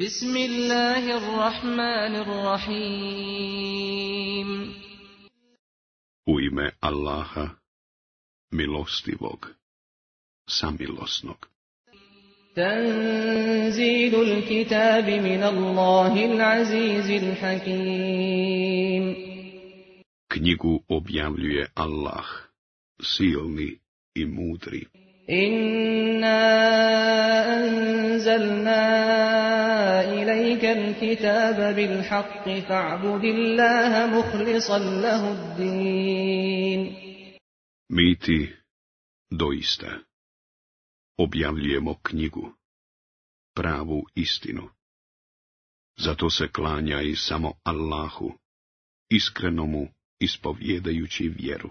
بسم الله الرحمن الرحيم U ime Allaha, milostivog, samilosnog. تنزيل الكتاب من الله العزيز الحكيم Knjigu objavljuje Allah, silni i mudri. إنا أنزلنا إليك الكتاب بالحق فاعبد الله مخلصا له الدين Mi ti, doista, objavljujemo knjigu, pravu istinu. Zato se klanja i samo Allahu, iskrenomu ispovjedajući vjeru.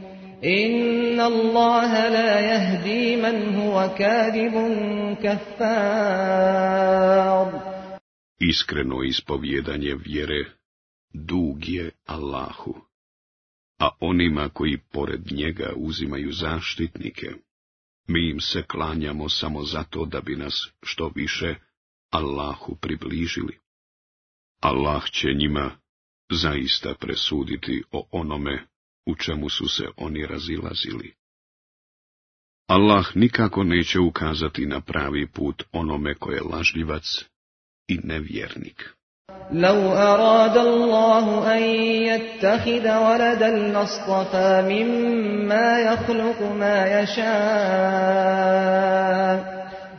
إن الله لا يهدي من هو كاذب كفار Iskreno ispovjedanje vjere dug je Allahu, a onima koji pored njega uzimaju zaštitnike, mi im se klanjamo samo zato da bi nas što više Allahu približili. Allah će njima zaista presuditi o onome u čemu su se oni razilazili. Allah nikako neće ukazati na pravi put onome ko je lažljivac i nevjernik. لو أراد الله أن يتخذ ولدا لاصطفى مما يخلق ما يشاء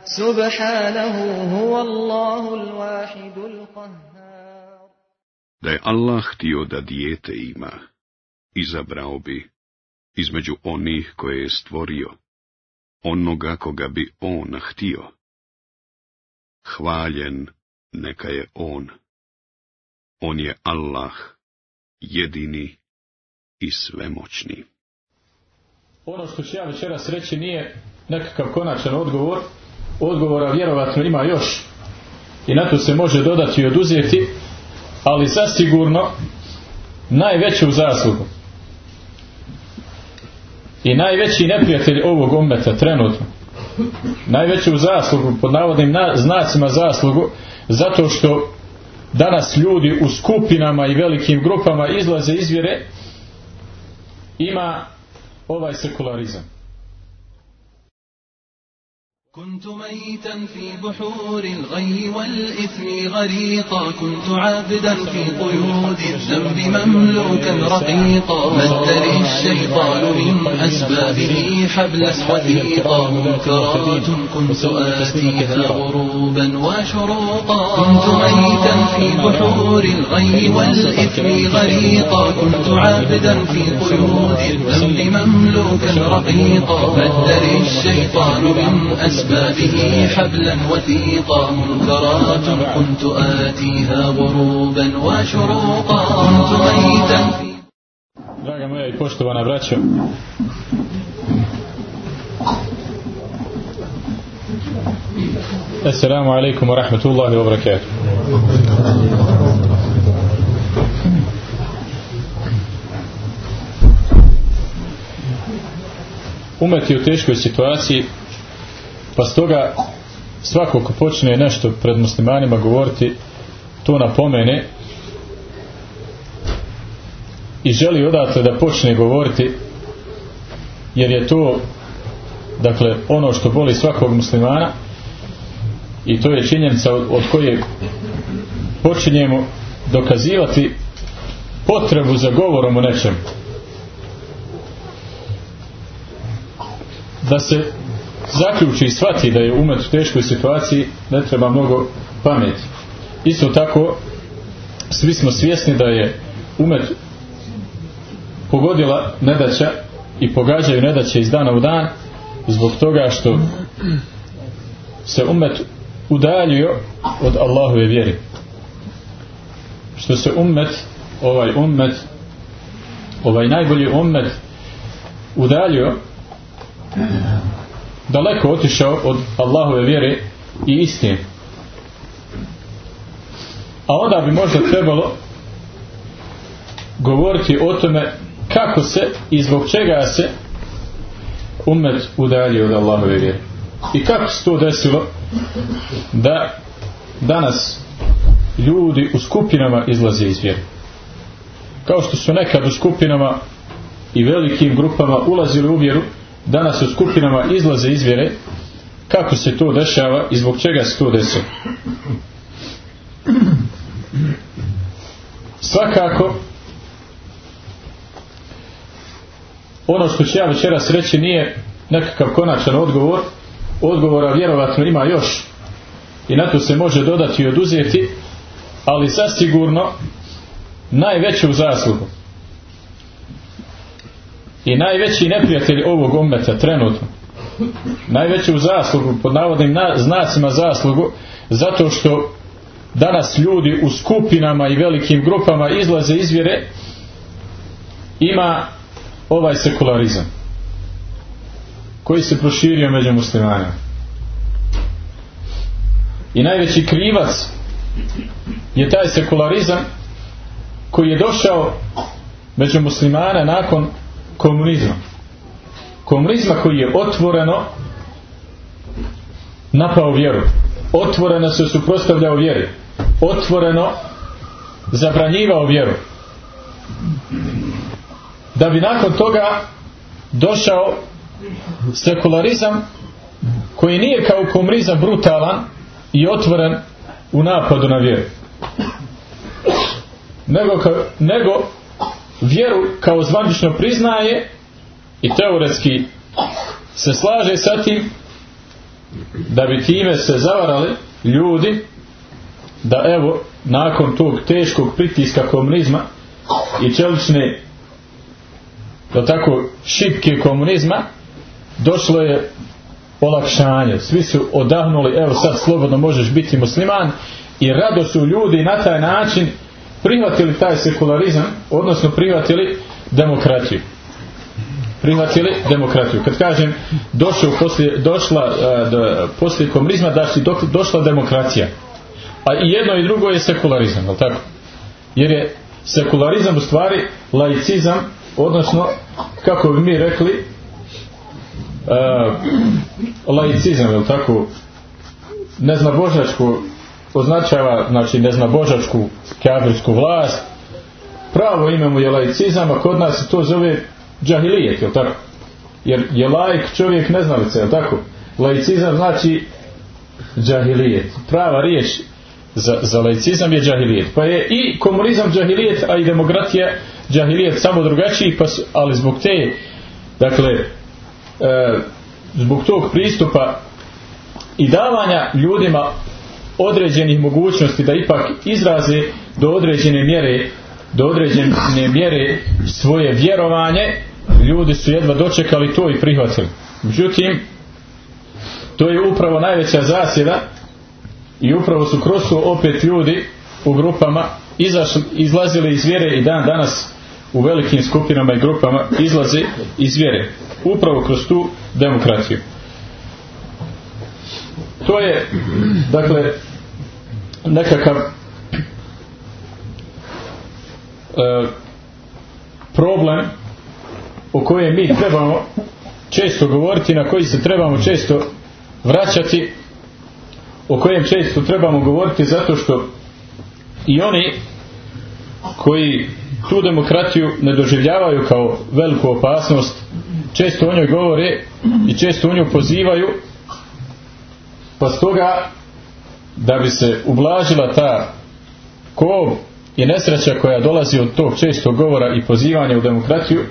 سبحانه هو الله الواحد القهار Da je Allah htio da dijete ima, izabrao bi između onih koje je stvorio, onoga koga bi on htio. Hvaljen neka je on. On je Allah, jedini i svemoćni. Ono što ću ja večeras reći nije nekakav konačan odgovor. Odgovora vjerovatno ima još. I na to se može dodati i oduzeti. Ali zasigurno najveću zaslugu i najveći neprijatelj ovog ummeta trenutno. Najveću zaslugu pod navodnim na, znacima zaslugu zato što danas ljudi u skupinama i velikim grupama izlaze iz vjere ima ovaj sekularizam كنت ميتا في بحور الغي والإثم غريقا. كنت عابدا في قيود الذنب مملوكا رقيقا. مد لي الشيطان من أسبابه حبلا وثيقا منكرات كنت آتيها غروبا وشروقا. كنت ميتا في بحور الغي والإثم غريقا. كنت عابدا في قيود الذنب مملوكا رقيقا. مد لي الشيطان من أسبابه حبلا وثيقا منكرات كنت آتيها غروبا وشروقا كنت ميتا Draga moja i poštovana braćo Assalamu alaikum wa rahmatullahi wa barakatuh Umet je u teškoj situaciji pa stoga svako ko počne nešto pred muslimanima govoriti to napomene i želi odatle da počne govoriti jer je to dakle ono što boli svakog muslimana i to je činjenica od, od koje počinjemo dokazivati potrebu za govorom o nečem da se zaključi i shvati da je umet u teškoj situaciji ne treba mnogo pameti. Isto tako svi smo svjesni da je umet pogodila nedaća i pogađaju nedaće iz dana u dan zbog toga što se umet udaljio od Allahove vjeri što se umet ovaj umet ovaj najbolji ommed udaljio daleko otišao od Allahove vjere i istine. A onda bi možda trebalo govoriti o tome kako se i zbog čega se umet udaljio od Allahove vjere. I kako se to desilo da danas ljudi u skupinama izlaze iz vjere. Kao što su nekad u skupinama i velikim grupama ulazili u vjeru danas u skupinama izlaze iz vjere kako se to dešava i zbog čega se to desilo svakako ono što ću ja večeras reći nije nekakav konačan odgovor. Odgovora vjerovatno ima još i na to se može dodati i oduzeti ali zasigurno najveću zaslugu i najveći neprijatelj ovog ometa trenutno. Najveću zaslugu pod navodnim znacima zaslugu zato što danas ljudi u skupinama i velikim grupama izlaze izvjere ima ovaj sekularizam koji se proširio među muslimanima. I najveći krivac je taj sekularizam koji je došao među muslimane nakon komunizma komunizma koji je otvoreno napao vjeru. Otvoreno se suprostavljao vjeri. Otvoreno zabranjivao vjeru. Da bi nakon toga došao sekularizam koji nije kao komunizam brutalan i otvoren u napadu na vjeru. Nego, nego vjeru kao zvanično priznaje i teoretski se slaže sa tim da bi time se zavarali ljudi da evo nakon tog teškog pritiska komunizma i čelične da tako šipke komunizma došlo je olakšanje. Svi su odahnuli evo sad slobodno možeš biti musliman i rado su ljudi na taj način prihvatili taj sekularizam odnosno prihvatili demokratiju prihvatili demokratiju kad kažem došao poslije, došla uh, poslije komunizma da si došla demokracija a i jedno i drugo je sekularizam, jel tako? Jer je sekularizam u stvari laicizam, odnosno, kako bi mi rekli, uh, laicizam, jel tako? Neznabožačku označava, znači neznabožačku kafirsku vlast, pravo ime mu je laicizam, a kod nas se to zove džahilijet, jel tako? Jer je laik čovjek neznalice, jel tako? Laicizam znači džahilijet. Prava riječ za, za laicizam je džahilijet. Pa je i komunizam džahilijet, a i demokratija džahilijet samo drugačiji, pa su, ali zbog te, dakle, e, zbog tog pristupa i davanja ljudima određenih mogućnosti da ipak izraze do određene mjere do određene mjere svoje vjerovanje. Ljudi su jedva dočekali to i prihvatili. Međutim to je upravo najveća zasjeda i upravo su kroz to opet ljudi u grupama izlazili iz vjere i dan danas u velikim skupinama i grupama izlaze iz vjere. Upravo kroz tu demokraciju to je dakle nekakav e, problem o kojem mi trebamo često govoriti na koji se trebamo često vraćati o kojem često trebamo govoriti zato što i oni koji tu demokratiju ne doživljavaju kao veliku opasnost često o njoj govore i često u nju pozivaju pa stoga da bi se ublažila ta kov i nesreća koja dolazi od tog čestog govora i pozivanja u demokratiju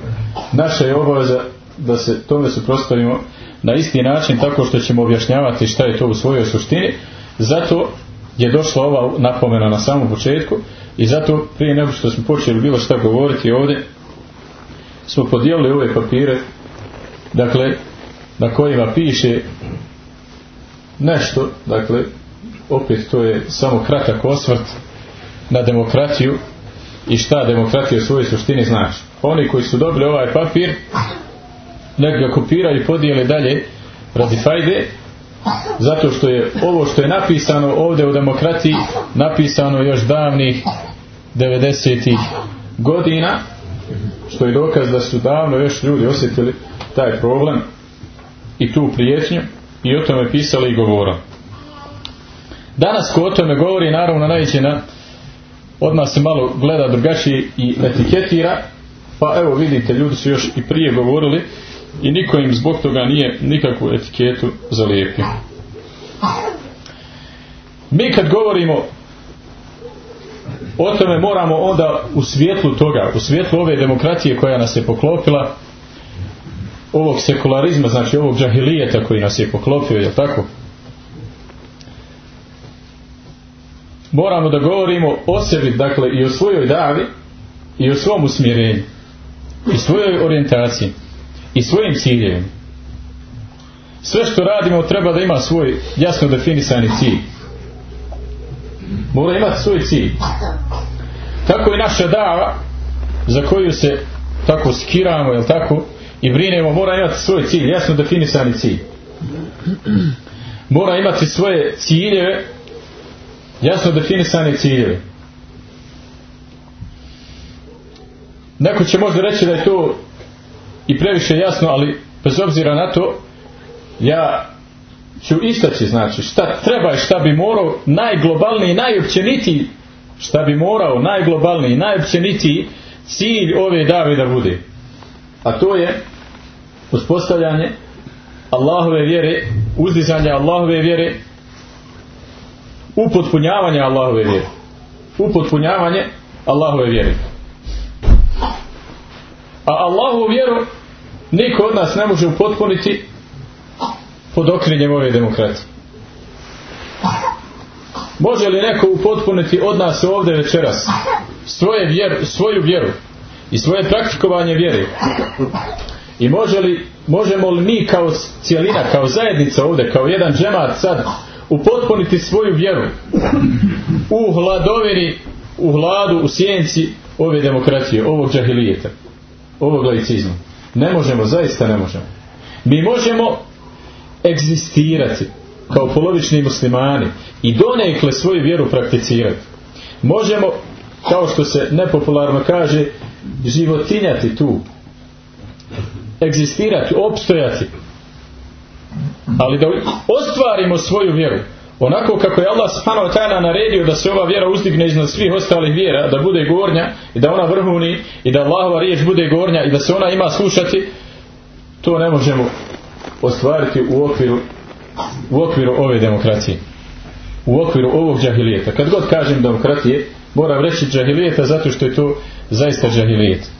naša je obaveza da se tome suprostavimo na isti način tako što ćemo objašnjavati šta je to u svojoj suštini. Zato je došla ova napomena na samom početku i zato prije nego što smo počeli bilo šta govoriti ovdje smo podijelili ove papire dakle na kojima piše nešto dakle opet to je samo kratak osvrt na demokratiju i šta demokratija u svojoj suštini znači oni koji su dobili ovaj papir nek ga kopiraju i podijele dalje radi fajde zato što je ovo što je napisano ovdje u demokratiji napisano još davnih 90. godina što je dokaz da su davno još ljudi osjetili taj problem i tu prijetnju i o tome pisali i govorili. Danas ko o tome govori naravno naići na odmah se malo gleda drugačije i etiketira pa evo vidite ljudi su još i prije govorili i niko im zbog toga nije nikakvu etiketu zalijepio. Mi kad govorimo o tome moramo onda u svijetlu toga, u svijetlu ove demokracije koja nas je poklopila, ovog sekularizma, znači ovog džahilijeta koji nas je poklopio, je tako? Moramo da govorimo o sebi, dakle, i o svojoj davi, i o svom usmjerenju, i svojoj orijentaciji, i svojim ciljevima. Sve što radimo treba da ima svoj jasno definisani cilj. Mora imati svoj cilj. Tako je naša dava za koju se tako skiramo, jel tako, i brinemo, mora imati svoj cilj, jasno definisani cilj. Mora imati svoje ciljeve, jasno definisane ciljeve. Neko će možda reći da je to i previše jasno, ali bez obzira na to, ja ću istaći, znači, šta treba i šta bi morao najglobalniji, najopćenitiji, šta bi morao najglobalniji, najopćenitiji cilj ove dave da bude. A to je uspostavljanje Allahove vjere, uzdizanje Allahove vjere, upotpunjavanje Allahove vjere. Upotpunjavanje Allahove vjere. A Allahovu vjeru niko od nas ne može upotpuniti pod okrinjem ove demokracije. Može li neko upotpuniti od nas ovdje večeras svoje vjeru, svoju vjeru i svoje praktikovanje vjere? I može li, možemo li mi kao cijelina, kao zajednica ovdje, kao jedan džemat sad upotpuniti svoju vjeru u hladovini, u hladu, u sjenci ove demokracije, ovog džahilijeta, ovog laicizma? Ne možemo, zaista ne možemo. Mi možemo egzistirati kao polovični muslimani i donekle svoju vjeru prakticirati. Možemo, kao što se nepopularno kaže, životinjati tu. Egzistirati, opstojati. Ali da ostvarimo svoju vjeru, onako kako je Allah subhanahu wa ta'ala naredio da se ova vjera uzdigne iznad svih ostalih vjera, da bude gornja i da ona vrhuni i da Allahova riječ bude gornja i da se ona ima slušati, to ne možemo ostvariti u okviru u okviru ove demokracije. U okviru ovog džahilijeta. Kad god kažem demokratije moram reći džahilijeta zato što je to zaista džahilijet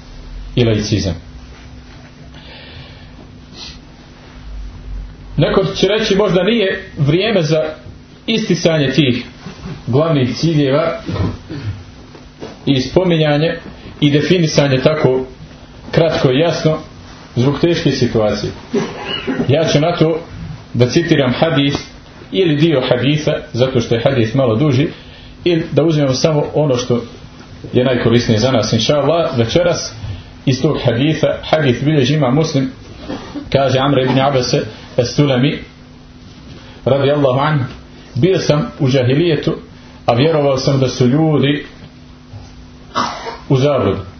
i laicizam neko će reći možda nije vrijeme za isticanje tih glavnih ciljeva i spominjanje i definisanje tako kratko i jasno zbog teške situacije. Ja ću na to da citiram hadis ili dio hadisa, zato što je hadis malo duži, ili da uzmemo samo ono što je najkorisnije za nas, inša Allah, večeras iz tog hadisa, hadis bilježi ima muslim, kaže Amr ibn Abase, Estulami, radi Allahu an, bio sam u džahilijetu, a vjerovao sam da su ljudi u zabludu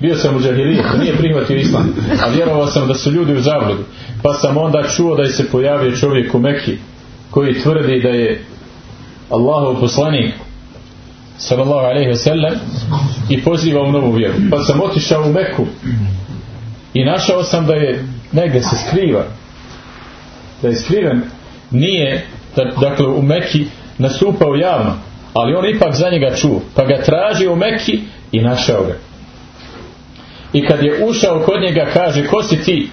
bio sam u džahilijetu, nije prihvatio islam, a vjerovao sam da su ljudi u zabludu. Pa sam onda čuo da je se pojavio čovjek u Meki koji tvrdi da je Allahov poslanik sallallahu alaihi ve sellem i poziva u novu vjeru. Pa sam otišao u Meku i našao sam da je negdje se skriva. Da je skriven nije dakle u Meki nastupao javno, ali on ipak za njega čuo. Pa ga tražio u Meki i našao ga. I kad je ušao kod njega kaže ko si ti?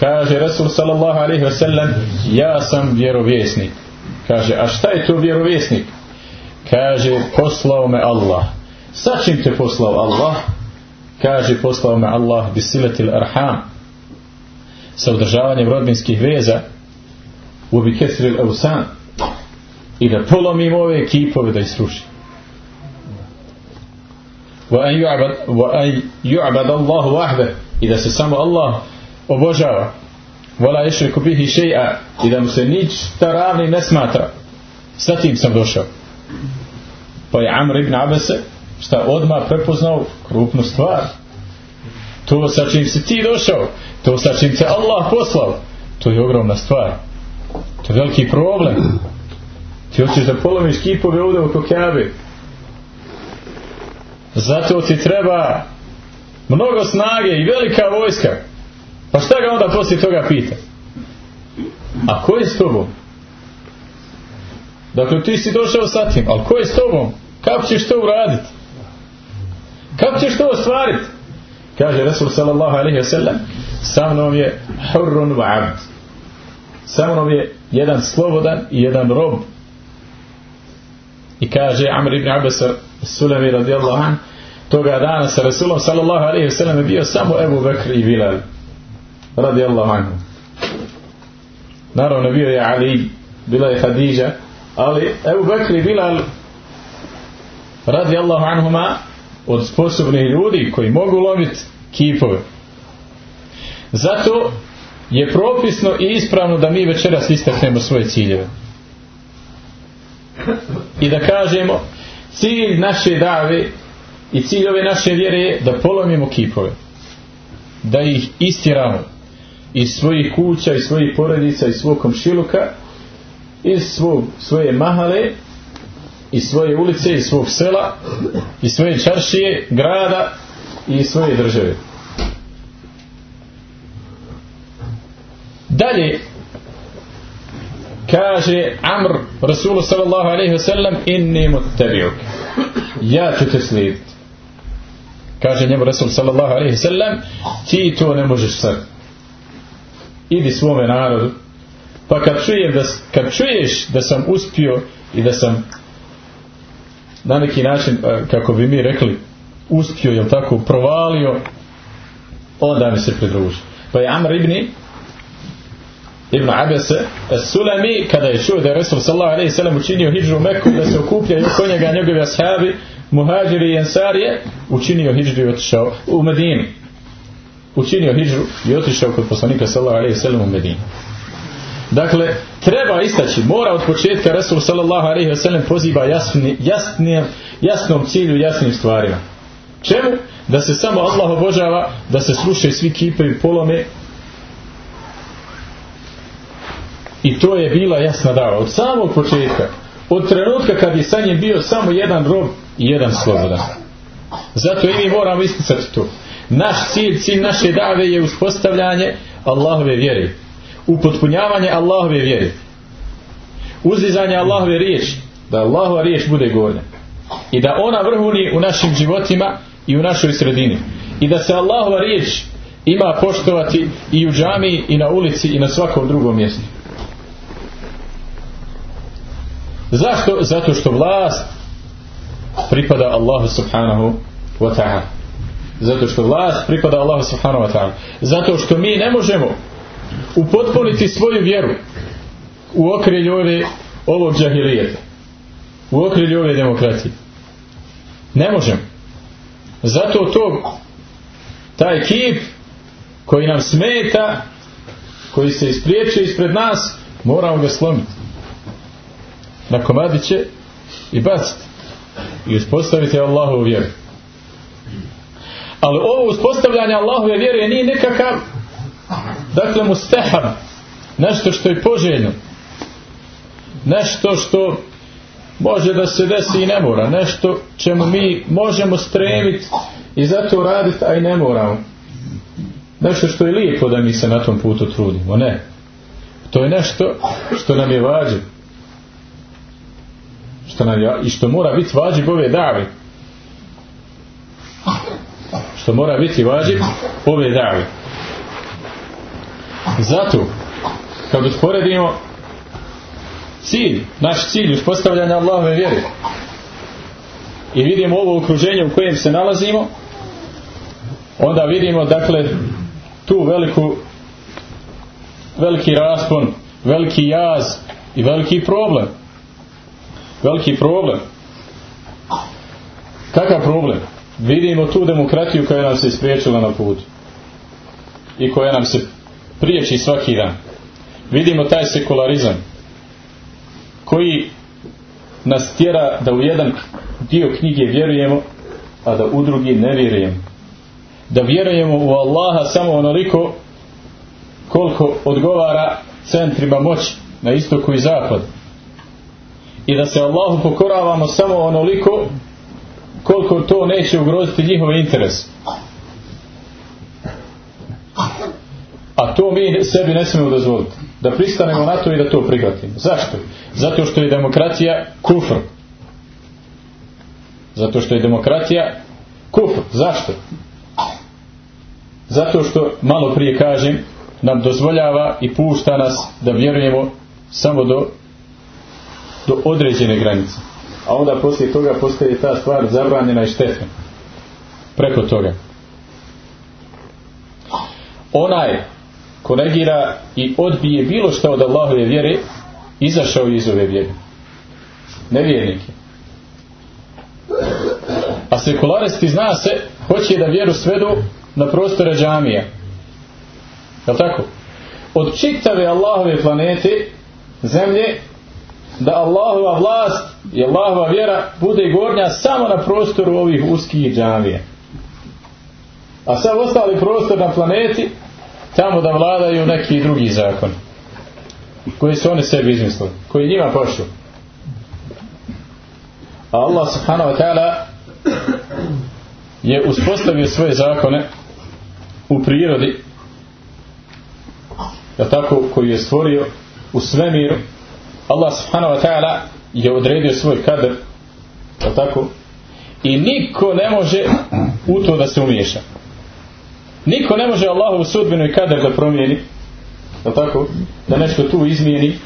Kaže Rasul sallallahu alaihi wa sallam ja sam vjerovjesnik. Kaže a šta je to vjerovjesnik? Kaže poslao me Allah. Sa čim te poslao Allah? Kaže poslao me Allah bisiletil arham sa održavanjem rodbinskih veza u bikesril eusan i da polomim ove kipove da ih srušim. وأن يعبد, وأن يعبد الله وحده إذا سسمى الله obožava ولا يشرك به شيئا إذا mu se ništa ravni ne smatra sa tim sam došao pa je Amr ibn Abese šta odmah prepoznao krupnu stvar to sa čim si ti došao to sa čim te Allah poslao to je ogromna stvar to je veliki problem. Ti hoćeš da polomiš kipove ovdje oko zato ti treba mnogo snage i velika vojska. Pa šta ga onda poslije toga pita? A ko je s tobom? Dakle ti si došao sa tim ali ko je s tobom? Kako ćeš to uraditi kako ćeš to ostvariti kaže Rasul sallallahu alaihi wa sallam sa mnom je hurrun wa abd sa mnom je jedan slobodan i jedan rob. I kaže Amr ibn Abbas Sulemi radijallahu an toga dana sa Rasulom sallallahu alaihi wa sallam je bio samo Ebu Bekr i Bilal radijallahu anhu. Naravno bio je Ali bila je Hadidža ali Ebu Bekr i Bilal radijallahu anhuma od sposobnih ljudi koji mogu loviti kipove. Zato je propisno i ispravno da mi večeras istaknemo svoje ciljeve. I da kažemo cilj naše dave i cilj ove naše vjere je da polomimo kipove da ih istiramo iz svojih kuća iz svojih porodica iz svog komšiluka iz svog, svoje mahale iz svoje ulice iz svog sela iz svoje čaršije grada i iz svoje države dalje kaže Amr Rasulu sallallahu alaihi wasallam inni muttabi'uk. Ja ću te slijediti kaže njemu Rasul sallallahu alaihi wasallam ti to ne možeš sad. Idi svome narodu. Pa kad, čujem da, kad čuješ da sam uspio i da sam na neki način kako bi mi rekli uspio jel tako provalio onda mi se pridruži. Pa je Amr ibn Ibn Abese Sulami kada je čuo da je Resul sallallahu alaihi sallam učinio hijđu u Meku da se okupljaju oko njega njegovi ashabi muhađiri i ensarije učinio hijđu i otišao u Medinu. Učinio hijđu i otišao kod poslanika sallallahu alaihi sallam u Medinu. Dakle treba istaći mora od početka Resul sallallahu alaihi sallam poziva jasni, jasni, jasnom cilju jasnim stvarima. Čemu? da se samo Allah obožava da se slušaju svi kipe i polome I to je bila jasna dava. Od samog početka. Od trenutka kad je sa njim bio samo jedan rob i jedan slobodan. Zato i mi moramo isticati to. Naš cilj, cilj naše dave je uspostavljanje Allahove vjere. Upotpunjavanje Allahove vjere. Uzizanje Allahove riječi. Da Allahova riječ bude gornja. I da ona vrhuni u našim životima i u našoj sredini. I da se Allahova riječ ima poštovati i u džamiji i na ulici i na svakom drugom mjestu. Zašto? Zato što vlast pripada Allahu subhanahu wa ta'ala. Zato što vlast pripada Allahu subhanahu wa ta'ala. Zato što mi ne možemo upotpuniti svoju vjeru u okrilju ove, ovog džahilijeta. U okrilju ove demokracije. Ne možemo. Zato to taj kip koji nam smeta koji se ispriječe ispred nas moramo ga slomiti na komadiće i baciti i uspostaviti Allahovu vjeru. Ali ovo uspostavljanje Allahove vjere nije nekakav dakle mustahab nešto što je poželjno nešto što može da se desi i ne mora nešto čemu mi možemo stremiti i zato raditi a i ne moramo. Nešto što je lijepo da mi se na tom putu trudimo ne. To je nešto što nam je vađeno što nam je, i što mora biti vađib ove dave. Što mora biti vađib ove dave. Zato kad usporedimo cilj, naš cilj uspostavljanja Allahove vjere i vidimo ovo okruženje u kojem se nalazimo onda vidimo dakle tu veliku veliki raspon veliki jaz i veliki problem veliki problem. Kakav problem? Vidimo tu demokratiju koja nam se ispriječila na putu. I koja nam se priječi svaki dan. Vidimo taj sekularizam koji nas tjera da u jedan dio knjige vjerujemo a da u drugi ne vjerujemo. Da vjerujemo u Allaha samo onoliko koliko odgovara centrima moći na istoku i zapadu i da se Allahu pokoravamo samo onoliko koliko to neće ugroziti njihov interes a to mi sebi ne smijemo dozvoliti. Da pristanemo na to i da to prihvatimo. Zašto? zato što je demokratija kufr. Zato što je demokratija kufr. Zašto? zato što malo prije kažem nam dozvoljava i pušta nas da vjerujemo samo do do određene granice. A onda poslije toga postaje ta stvar zabranjena i štetna. Preko toga. Onaj ko negira i odbije bilo što od Allahove vjere izašao iz ove vjere. Nevjernik je a sekularisti zna se hoće da vjeru svedu na prostore džamija je tako? od čitave Allahove planete zemlje da Allahova vlast i Allahova vjera bude gornja samo na prostoru ovih uskih džamija. A sav ostali prostor na planeti tamo da vladaju neki drugi zakon koji su oni sebi izmislili koji njima pošlu a Allah subhanahu wa ta'ala je uspostavio svoje zakone u prirodi da tako koji je stvorio u svemiru Allah subhanahu wa ta'ala je odredio svoj kader tako? I niko ne može u to da se umiješa. Niko ne može Allahovu sudbinu i kader da promijeni tako? Da nešto tu izmijeni.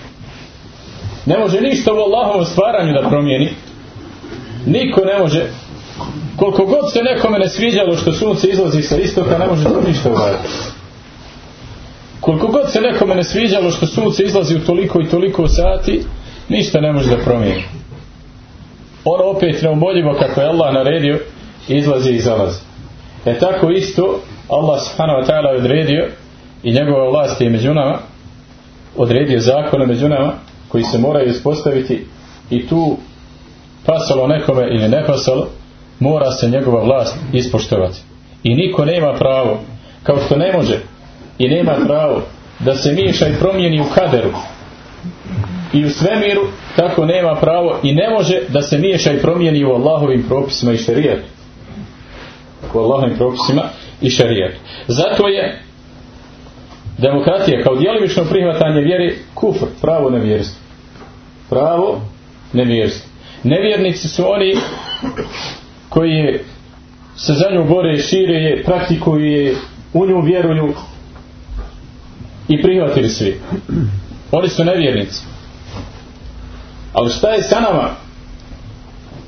Ne može ništa u Allahovom stvaranju da promijeni. Niko ne može. Koliko god se nekome ne sviđalo što sunce izlazi sa istoka ne može to ništa uraditi koliko god se nekome ne sviđalo što sunce izlazi u toliko i toliko sati ništa ne može da promijeni. Ono opet neumoljivo kako je Allah naredio izlazi i zalazi. E tako isto Allah subhanahu wa ta'ala odredio i njegova vlast je među nama odredio zakone među nama koji se moraju ispostaviti i tu pasalo nekome ili ne pasalo mora se njegova vlast ispoštovati. I niko nema pravo kao što ne može i nema pravo da se miješa i promijeni u kaderu. I u svemiru tako nema pravo i ne može da se miješa i promijeni u Allahovim propisima i šarijetu u Allahovim propisima i šarijetu zato je demokratija kao djelomično prihvatanje vjeri kufr, pravo nevjerstvo. Pravo nevjerstvo. Nevjernici su oni koji se za nju bore, šire je, praktikuju je, u nju vjeruju i prihvatili svi. Oni su nevjernici. Ali šta je sa nama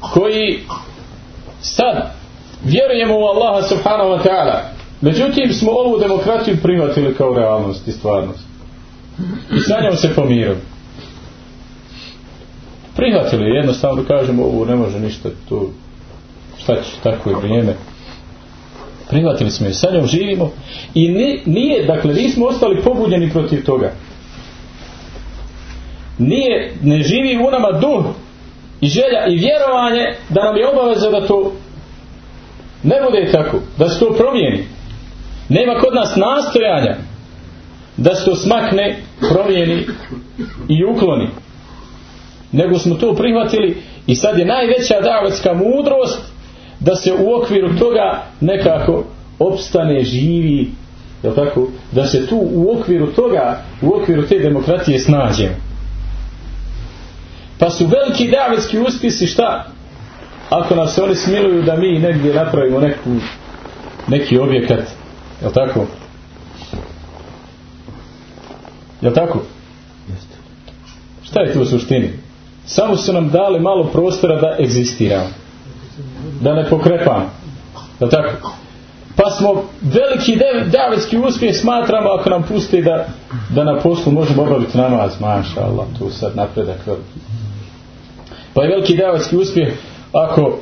koji sad vjerujemo u Allaha subhanahu wa ta'ala međutim smo ovu demokratiju prihvatili kao realnost i stvarnost i sa njom se pomirili prihvatili jednostavno kažemo ovo ne može ništa tu šta će tako je vrijeme prihvatili smo je sa njom živimo i nije, dakle nismo ostali pobudjeni protiv toga. Nije, ne živi u nama duh i želja i vjerovanje da nam je obaveza da to ne bude tako, da se to promijeni. Nema kod nas nastojanja da se to smakne, promijeni i ukloni. Nego smo to prihvatili i sad je najveća davetska mudrost da se u okviru toga nekako opstane, živi jel tako, da se tu u okviru toga u okviru te demokratije snađemo pa su veliki davetski uspisi šta? Ako nas se oni smiluju da mi negdje napravimo neku, neki objekat jel tako? Jel tako? Šta je tu u suštini? Samo su nam dali malo prostora da egzistiramo da ne pokrepamo jel tako? Pa smo veliki davetski uspjeh smatramo ako nam pusti da, da na poslu možemo obaviti namaz. Maša Allah tu sad napredak veliki. Pa je veliki davetski uspjeh ako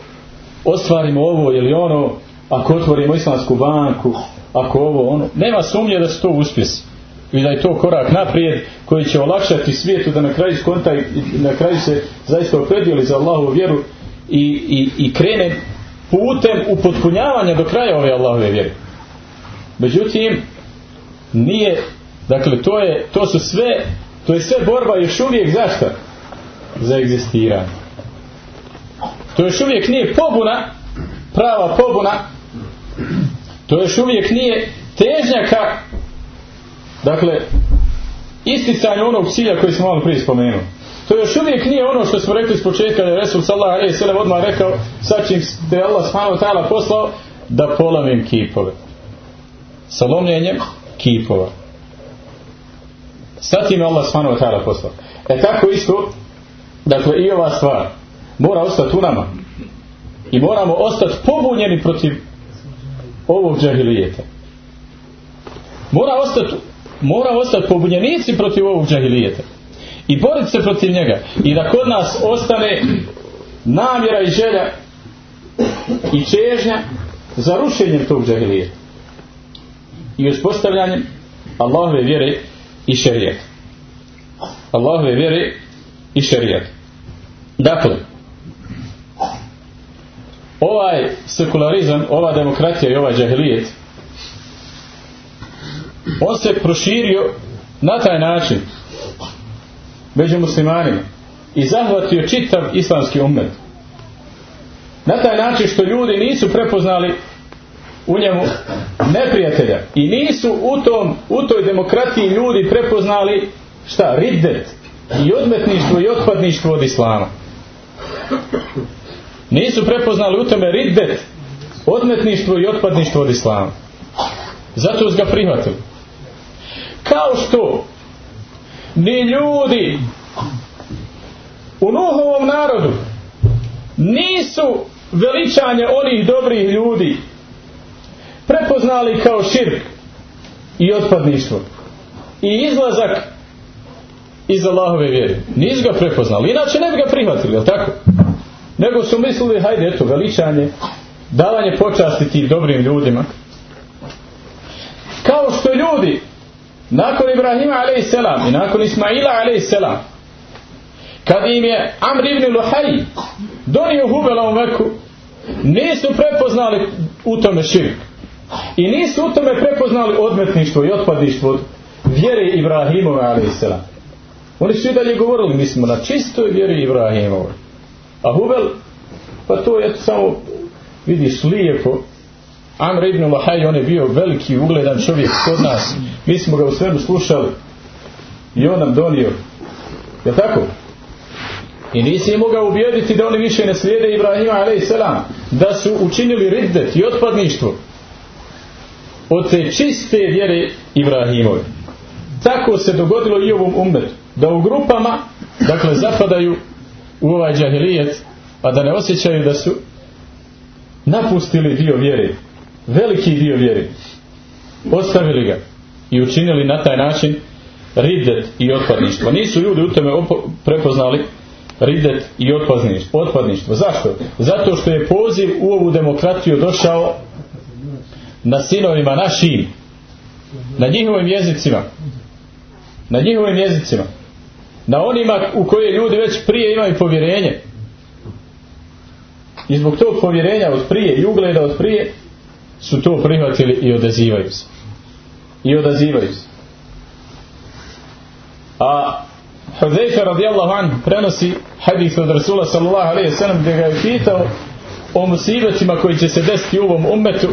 ostvarimo ovo ili ono, ako otvorimo islamsku banku, ako ovo ono, nema sumnje da su to uspjesi i da je to korak naprijed koji će olakšati svijetu da na kraju skonta i na kraju se zaista opredijeli za Allahovu vjeru i, i, i krene putem upotpunjavanja do kraja ove Allahove vjere. Međutim, nije, dakle, to, je, to su sve, to je sve borba još uvijek zašto? Za egzistiranje. To još uvijek nije pobuna, prava pobuna, to još uvijek nije težnja ka, dakle, isticanje onog cilja koji smo malo prije spomenuli. To još uvijek nije ono što smo rekli s početka da je Resul sallallahu alejhi ve sellem odmah rekao sa čim te Allah subhanahu ta'ala poslao da polamim kipove. Sa lomljenjem kipova. Sa tim je Allah wa ta'ala poslao. E tako isto, dakle i ova stvar mora ostati u nama. I moramo ostati pobunjeni protiv ovog džahilijeta. Mora ostati mora ostati pobunjenici protiv ovog džahilijeta i boriti se protiv njega. I da kod nas ostane namjera i želja i čežnja za rušenjem tog džahilijeta i uspostavljanjem Allahove vjere i šerijeta Allahove vjere i šerijeta dakle ovaj sekularizam ova demokratija i ovaj džahilijet on se proširio na taj način među muslimanima i zahvatio čitav islamski umet. Na taj način što ljudi nisu prepoznali u njemu neprijatelja i nisu u, tom, u toj demokratiji ljudi prepoznali šta? Riddet i odmetništvo i otpadništvo od islama. Nisu prepoznali u tome riddet, odmetništvo i otpadništvo od islama. Zato su ga prihvatili. Kao što ni ljudi u Nuhovom narodu nisu veličanje onih dobrih ljudi prepoznali kao širk i otpadništvo i izlazak iz Allahove vjere. Nisu ga prepoznali. Inače ne bi ga prihvatili, jel tako? Nego su mislili, hajde, eto, veličanje, davanje počasti tim dobrim ljudima. Kao što ljudi nakon Ibrahima a.s. i nakon Ismaila a.s. kad im je Amr ibn Luhaj donio Hubela u Meku nisu prepoznali u tome širk i nisu u tome prepoznali odmetništvo i otpadništvo od vjere Ibrahimove a.s. oni su i dalje govorili mi smo na čistoj vjeri Ibrahimove a Hubel pa to je samo vidiš lijepo Amr ibn Lahaj, on je bio veliki ugledan čovjek kod nas. Mi smo ga u svemu slušali. I on nam donio. Je tako? I nisi mogao ubijediti da oni više ne slijede Ibrahima a.s. Da su učinili riddet i otpadništvo od te čiste vjere Ibrahimove. Tako se dogodilo i ovom umetu. Da u grupama, dakle, zapadaju u ovaj džahilijet, a da ne osjećaju da su napustili dio vjere veliki dio vjeri. Ostavili ga i učinili na taj način ridet i otpadništvo. Nisu ljudi u tome prepoznali ridet i otpadništvo, zašto? zato što je poziv u ovu demokratiju došao na sinovima našim na njihovim jezicima na njihovim jezicima na onima u koje ljudi već prije imaju povjerenje. I zbog tog povjerenja od prije i ugleda od prije su to prihvatili i odazivaju se. I odazivaju se. A Hudejfa radijallahu an prenosi hadith od Rasula sallallahu alaihi sallam gdje ga je pitao o musibetima koji će se desiti u ovom ummetu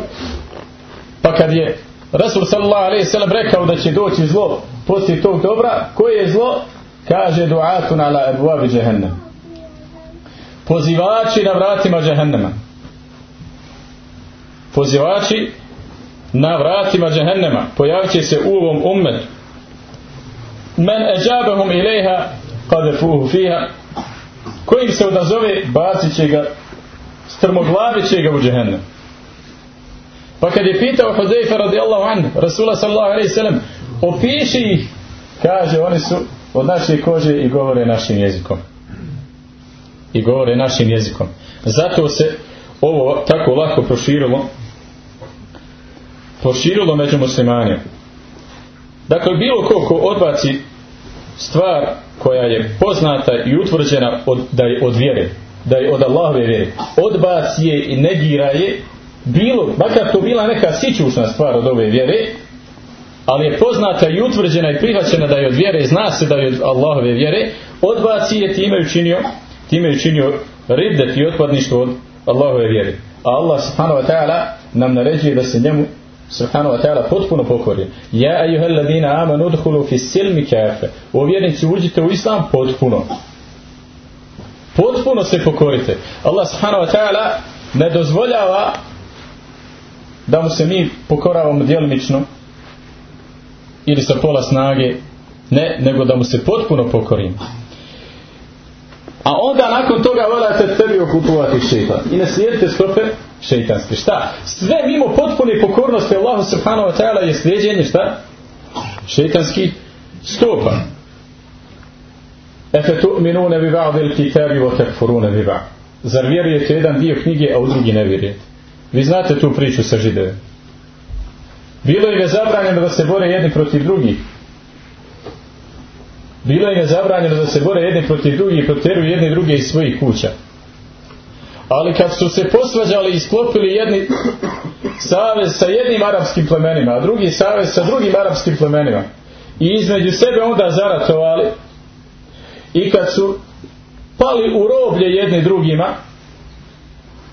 pa kad je Rasul sallallahu alaihi sallam rekao da će doći zlo poslije tog dobra koje je zlo kaže duatun ala abuabi jahannam pozivači na vratima jahannama pozivači na vratima džehennema. Pojavit će se u ovom ummetu. Men eđabahum ilaiha qadefuhu fiha. Koji se odazove bacit će ga strmoglavit će ga u džehennem. Pa kad je pitao Huzeyfa radijallahu an Rasula sallallahu alaihi sallam opiši ih. Kaže oni su od naše kože i govore našim jezikom. I govore našim jezikom. Zato se ovo tako lako proširilo proširilo među muslimanima. Dakle, bilo ko ko odbaci stvar koja je poznata i utvrđena od, da je od vjere, da je od Allahove vjere, odbaci je i negira je, bilo, makar to bila neka sićušna stvar od ove vjere, ali je poznata i utvrđena i prihvaćena da je od vjere, zna se da je od Allahove vjere, odbaci je time učinio, time učinio riddet i otpadništvo od Allahove vjere. A Allah subhanahu wa ta'ala nam naređuje da se njemu subhanahu wa ta'ala potpuno pokori. Ja ayyuhal ladina amanu udkhulu fi silmi kafe. O vjernici uđite u islam potpuno. Potpuno se pokorite. Allah subhanahu wa ta'ala ne dozvoljava da mu se mi pokoravamo djelomično ili sa pola snage ne, nego da mu se potpuno pokorimo a onda nakon toga volate tebi okupovati šeitan i ne slijedite stope šeitanske. Šta? sve mimo potpune pokornosti Allahu subhanahu wa ta'ala je slijedjenje šta? šeitanskih stopa efe tu'minune bi ba'dil kitabi wa takfurune bi ba'd. Zar vjerujete jedan dio knjige a u drugi ne vjerujete? Vi znate tu priču sa žideve bilo je zabranjeno da se bore jedni protiv drugih bilo im je zabranjeno da se bore jedni protiv drugih i protjeruju jedni druge iz svojih kuća. Ali kad su se posvađali i sklopili jedni savez sa jednim arapskim plemenima, a drugi savez sa drugim arapskim plemenima i između sebe onda zaratovali i kad su pali u roblje jedni drugima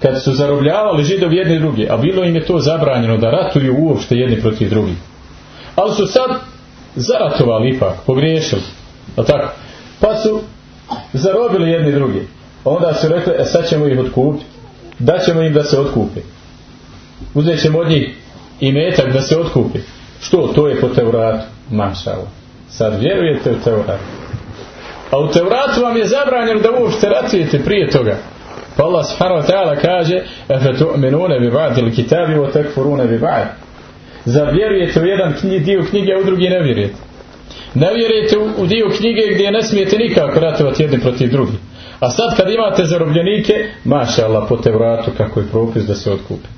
kad su zarobljavali židovi jedni drugi a bilo im je to zabranjeno da ratuju uopšte jedni protiv drugih ali su sad zaratovali ipak, pogriješili tako? Pa su zarobili jedni drugi. Onda su rekli, e sad ćemo ih otkupiti. Daćemo im da se otkupi. Uzet ćemo od njih i metak da se otkupi. Što? To je po Teuratu. Mašalo. Sad vjerujete u Teuratu. A u Teuratu vam je zabranjeno da uopšte ratujete prije toga. Pa Allah subhanahu wa ta'ala kaže Efe tu'minune bi ba'd ili kitabi o tekfurune bi ba'd. Zar vjerujete u jedan dio knjige, a u drugi ne vjerujete? Ne vjerujete u, dio knjige gdje ne smijete nikako ratovati jedni protiv drugih. A sad kad imate zarobljenike, maša Allah po te vratu kako je propis da se otkupe.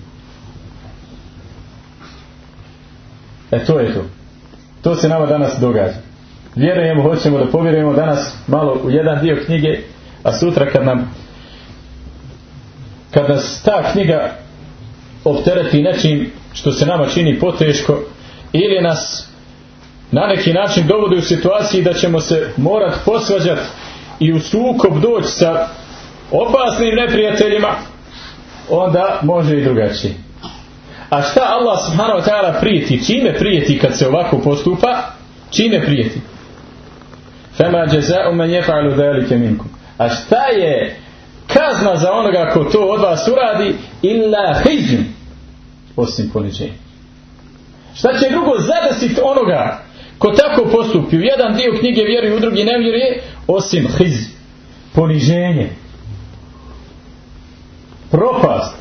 E to je to. To se nama danas događa. Vjerujemo, hoćemo da povjerujemo danas malo u jedan dio knjige, a sutra kad nam kad nas ta knjiga optereti nečim što se nama čini poteško ili nas na neki način dovodi u situaciji da ćemo se morat posvađati i u sukob doći sa opasnim neprijateljima onda može i drugačije. A šta Allah subhanahu wa ta'ala prijeti? Čime prijeti kad se ovako postupa? Čime prijeti? Fema jaza'u man yaf'alu minkum. A šta je kazna za onoga ko to od vas uradi? Illa hizm osim poniženja. Šta će drugo zadesiti onoga Ko tako postupi, u jedan dio knjige vjeruje, u drugi ne vjeruje, osim hiz, poniženje, propast.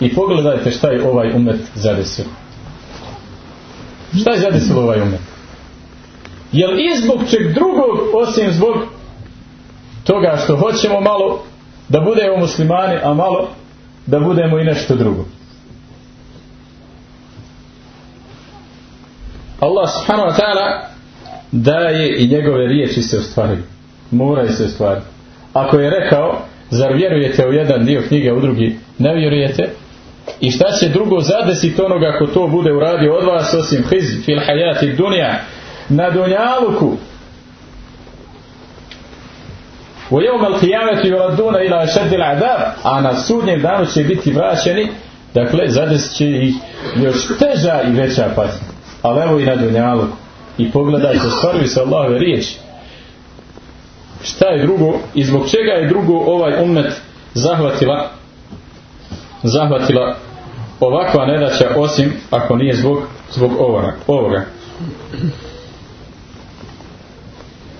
I pogledajte šta je ovaj umet zadesio. Šta je zadesilo ovaj umet? Jel i zbog čeg drugog, osim zbog toga što hoćemo malo da budemo muslimani, a malo da budemo i nešto drugo. Allah subhanahu wa ta'ala daje i njegove riječi se ostvaraju. Moraju se ostvariti. Ako je rekao, zar vjerujete u jedan dio knjige, u drugi ne vjerujete, i šta će drugo zadesiti onoga ko to bude uradio od vas osim hiz fil hajati dunja na dunjaluku u jevom al qiyameti yuraduna ila šedil adab a na sudnjem danu će biti vraćeni dakle zadesit će ih još teža i veća patnja ali evo i na dunjalu i pogledajte, stvaruju se Allahove riječi. Šta je drugo i zbog čega je drugo ovaj umet zahvatila zahvatila ovakva nedaća osim ako nije zbog, zbog ovoga, ovoga.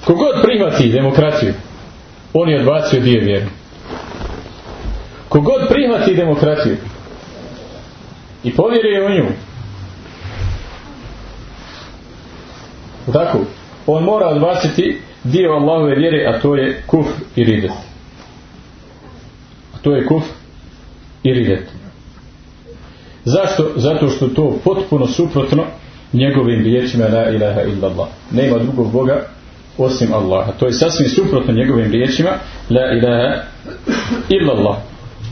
kogod prihvati demokratiju on je odbacio dio vjeru kogod prihvati demokratiju i povjeruje u nju Tako, on mora odbaciti dio Allahove vjere, a to je kuf i ridet. A to je kuf iridet. Zašto? Zato što to potpuno suprotno njegovim riječima la ilaha illallah. Nema drugog Boga osim Allaha. To je sasvim suprotno njegovim riječima la ilaha illallah.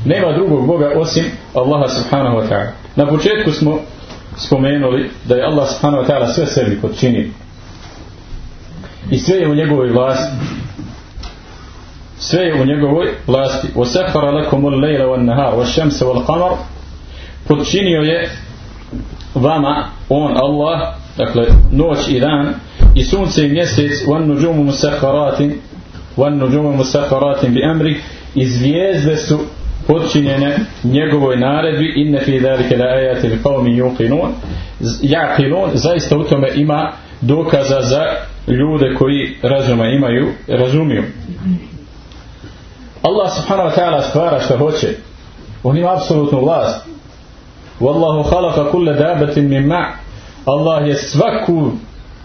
Nema drugog Boga osim Allaha subhanahu wa ta'ala. Na početku smo spomenuli da je Allah subhanahu wa ta'ala sve sebi podčinio. I sve je u njegovoj vlasti. Sve je u njegovoj vlasti. وَسَخَرَ لَكُمُ اللَّيْلَ وَالنَّهَارَ وَالشَّمْسَ وَالْقَمَرَ Podčinio je vama, on Allah, dakle noć i dan, i sunce i mjesec, وَالنُّجُومُ مُسَخَرَاتٍ وَالنُّجُومُ مُسَخَرَاتٍ بِأَمْرِ I zvijezde su podčinjene njegovoj naredbi inne fi zalika la ayati li qaumin yuqinun yaqilun zaista u tome ima dokaza za ljude koji razuma imaju razumiju Allah subhanahu wa ta'ala stvara što hoće on ima apsolutnu vlast wallahu khalaqa kulla dabatin min ma Allah je svaku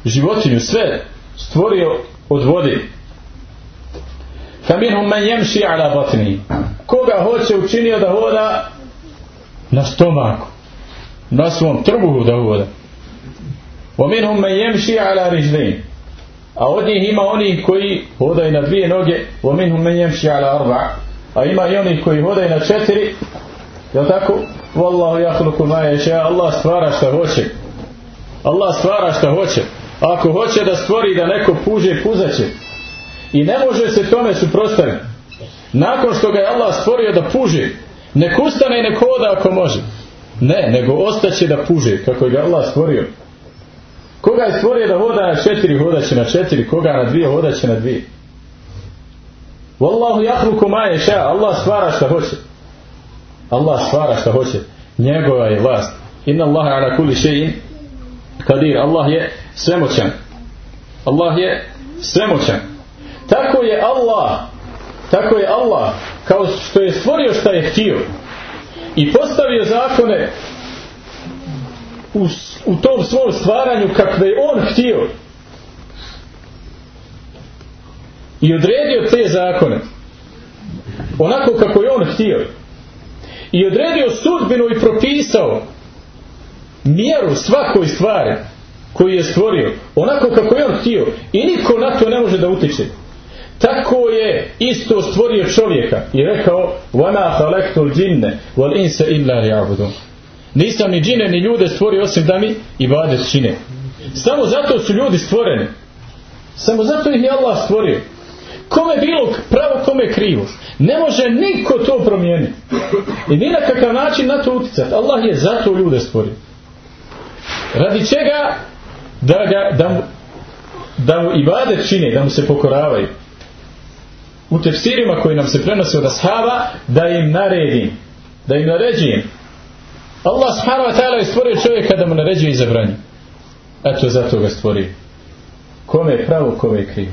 životinju sve stvorio od vode فمنهم من يمشي على بطنه koga hoće učinio da hoda na stomaku na svom trbuhu da hoda ومنهم من يمشي على رجلين A od njih ima onih koji hodaju na dvije noge, u minhum men ala arba, a ima i onih koji hodaju na četiri, jel tako? Wallahu jahluku maješe, Allah stvara što hoće. Allah stvara što hoće. Ako hoće da stvori da neko puže, puzaće. I ne može se tome suprostaviti. Nakon što ga je Allah stvorio da puže, nek ustane i nek hoda ako može. Ne, nego ostaće da puže, kako je ga Allah stvorio koga je stvorio da hoda na četiri hodaće na četiri koga na dvije hodaće na dvije? Wallahu jahluku maje ša Allah stvara šta hoće. Allah stvara šta hoće. Njegova je vlast. Inna ala kulli še'in kadir Allah je svemoćan. Allah je svemoćan. Tako je Allah tako je Allah kao što je stvorio šta je htio i postavio zakone u, u tom svom stvaranju kakve je on htio i odredio te zakone onako kako je on htio i odredio sudbinu i propisao mjeru svakoj stvari koju je stvorio onako kako je on htio i niko na to ne može da utiče tako je isto stvorio čovjeka i rekao وَمَا خَلَقْتُ الْجِنَّ وَالْإِنْسَ إِلَّا لِيَعْبُدُونَ nisam ni džine ni ljude stvorio osim da mi ibadet čine. Samo zato su ljudi stvoreni. Samo zato ih je Allah stvorio. Kome bilo pravo kome krivo. Ne može niko to promijeniti. I ni na kakav način na to uticati Allah je zato ljude stvorio. Radi čega? Da, ga, da, mu, da mu ibadet čine da mu se pokoravaju. U tefsirima koji nam se prenose od ashaba da im naredim da im naređujem Allah subhanahu wa ta'ala je stvorio čovjeka da mu naređuje i zabranje eto zato ga stvorio kome je pravo kome je krivo.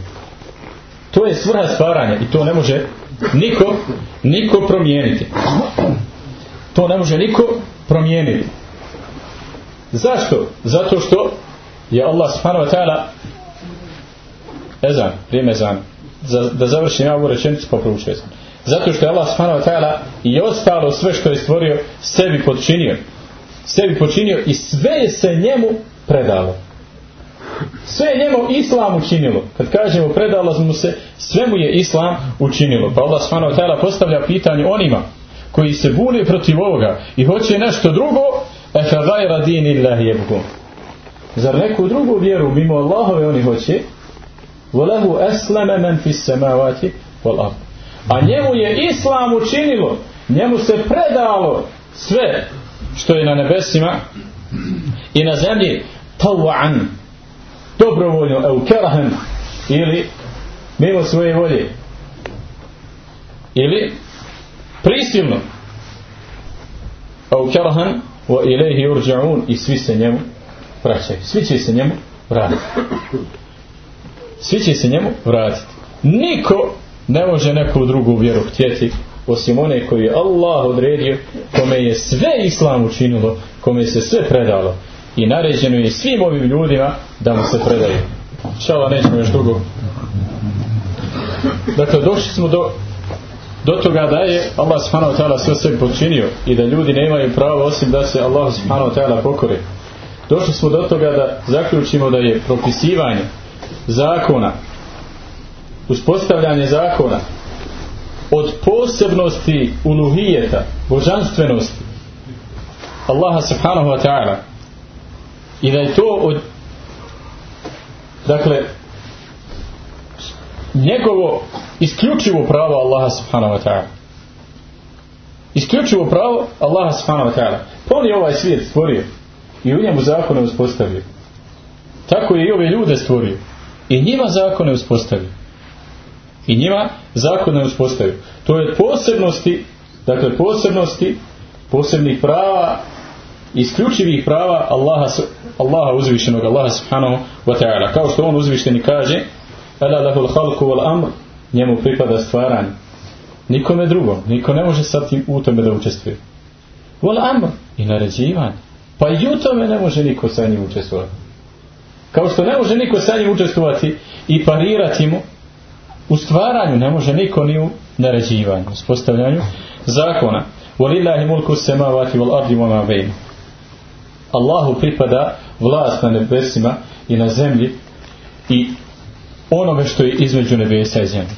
To je svrha stvaranja i to ne može niko niko promijeniti. To ne može niko promijeniti. Zašto? zato što je Allah subhanahu wa ta'ala ezan, vrijeme ezan za, da završim ja ovu rečenicu pa proučio sam. Zato što je Allah subhanahu wa ta'ala i ostalo sve što je stvorio sebi podčinio. Sebi počinio i sve je se njemu predalo. Sve je njemu islam učinilo. Kad kažemo predalo mu se, sve mu je islam učinilo. Pa Allah subhanahu wa ta'ala postavlja pitanje onima koji se bune protiv ovoga i hoće nešto drugo, efe din illahi jebgu. Zar neku drugu vjeru mimo Allahove oni hoće? Volehu esleme men fis samavati wal ard. A njemu je Islam učinilo, njemu se predalo sve što je na nebesima i na zemlji. Tawa'an dobrovoljno au kerahan ili mimo svoje volje. Ili prisilno. Au kerahan wa ilaihi urja'un i svi se njemu vraćaju. Svi će se njemu vratiti. Svi će se njemu vratiti. Niko ne može neku drugu vjeru htjeti osim one koji je Allah odredio, kome je sve Islam učinilo, kome se sve predalo i naređeno je svim ovim ljudima da mu se predaju. Šala, nećemo još dugo. Dakle, došli smo do do toga da je Allah subhanahu ta'ala sve sve počinio i da ljudi nemaju pravo osim da se Allah subhanahu ta'ala pokore došli smo do toga da zaključimo da je propisivanje zakona uspostavljanje zakona od posebnosti uluhijeta božanstvenosti Allaha subhanahu wa ta'ala. I da je to od dakle njegovo isključivo pravo Allaha subhanahu wa ta'ala. Isključivo pravo Allaha subhanahu wa ta'ala. Pa on je ovaj svijet stvorio i u njemu zakone uspostavio. Tako je i ove ljude stvorio. I njima zakone uspostavio i njima zakone uspostavio. To je posebnosti dakle posebnosti posebnih prava isključivih prava Allaha, Allaha uzvišenog Allaha subhanahu wa ta'ala. Kao što on uzvišteni kaže ala lahul halku wal amr njemu pripada stvaranje. Nikome drugom niko ne može sad u tome da učestvuje. Wal amr i naređivanje. Pa i u tome ne može niko sa njim učestvovati. Kao što ne može niko sa njim učestvovati i parirati mu u stvaranju ne može niko ni u naređivanju uspostavljanju zakona walillahi mulku samavati wal ardi wa ma Allahu pripada vlast na nebesima i na zemlji i onome što je između nebesa i zemlje.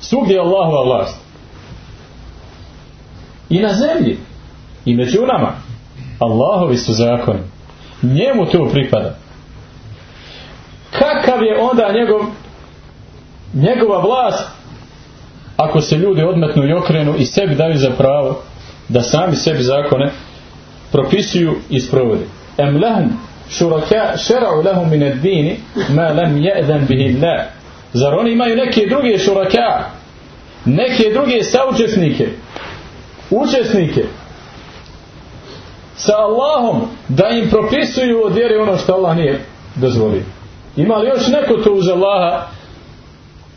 Svugdje je Allahova vlast. I na zemlji. I među nama. Allahovi su zakoni. Njemu to pripada. Kakav je onda njegov njegova vlast ako se ljudi odmetnu i okrenu i sebi daju za pravo da sami sebi zakone propisuju i sprovode. Em lahum šuraka šera'u lahum min ad-dini ma lam ya'zan bihi Allah. Zar oni imaju neke druge šuraka, neke druge saučesnike, učesnike sa Allahom da im propisuju od ono što Allah nije dozvolio. Ima li još neko to uz Allaha?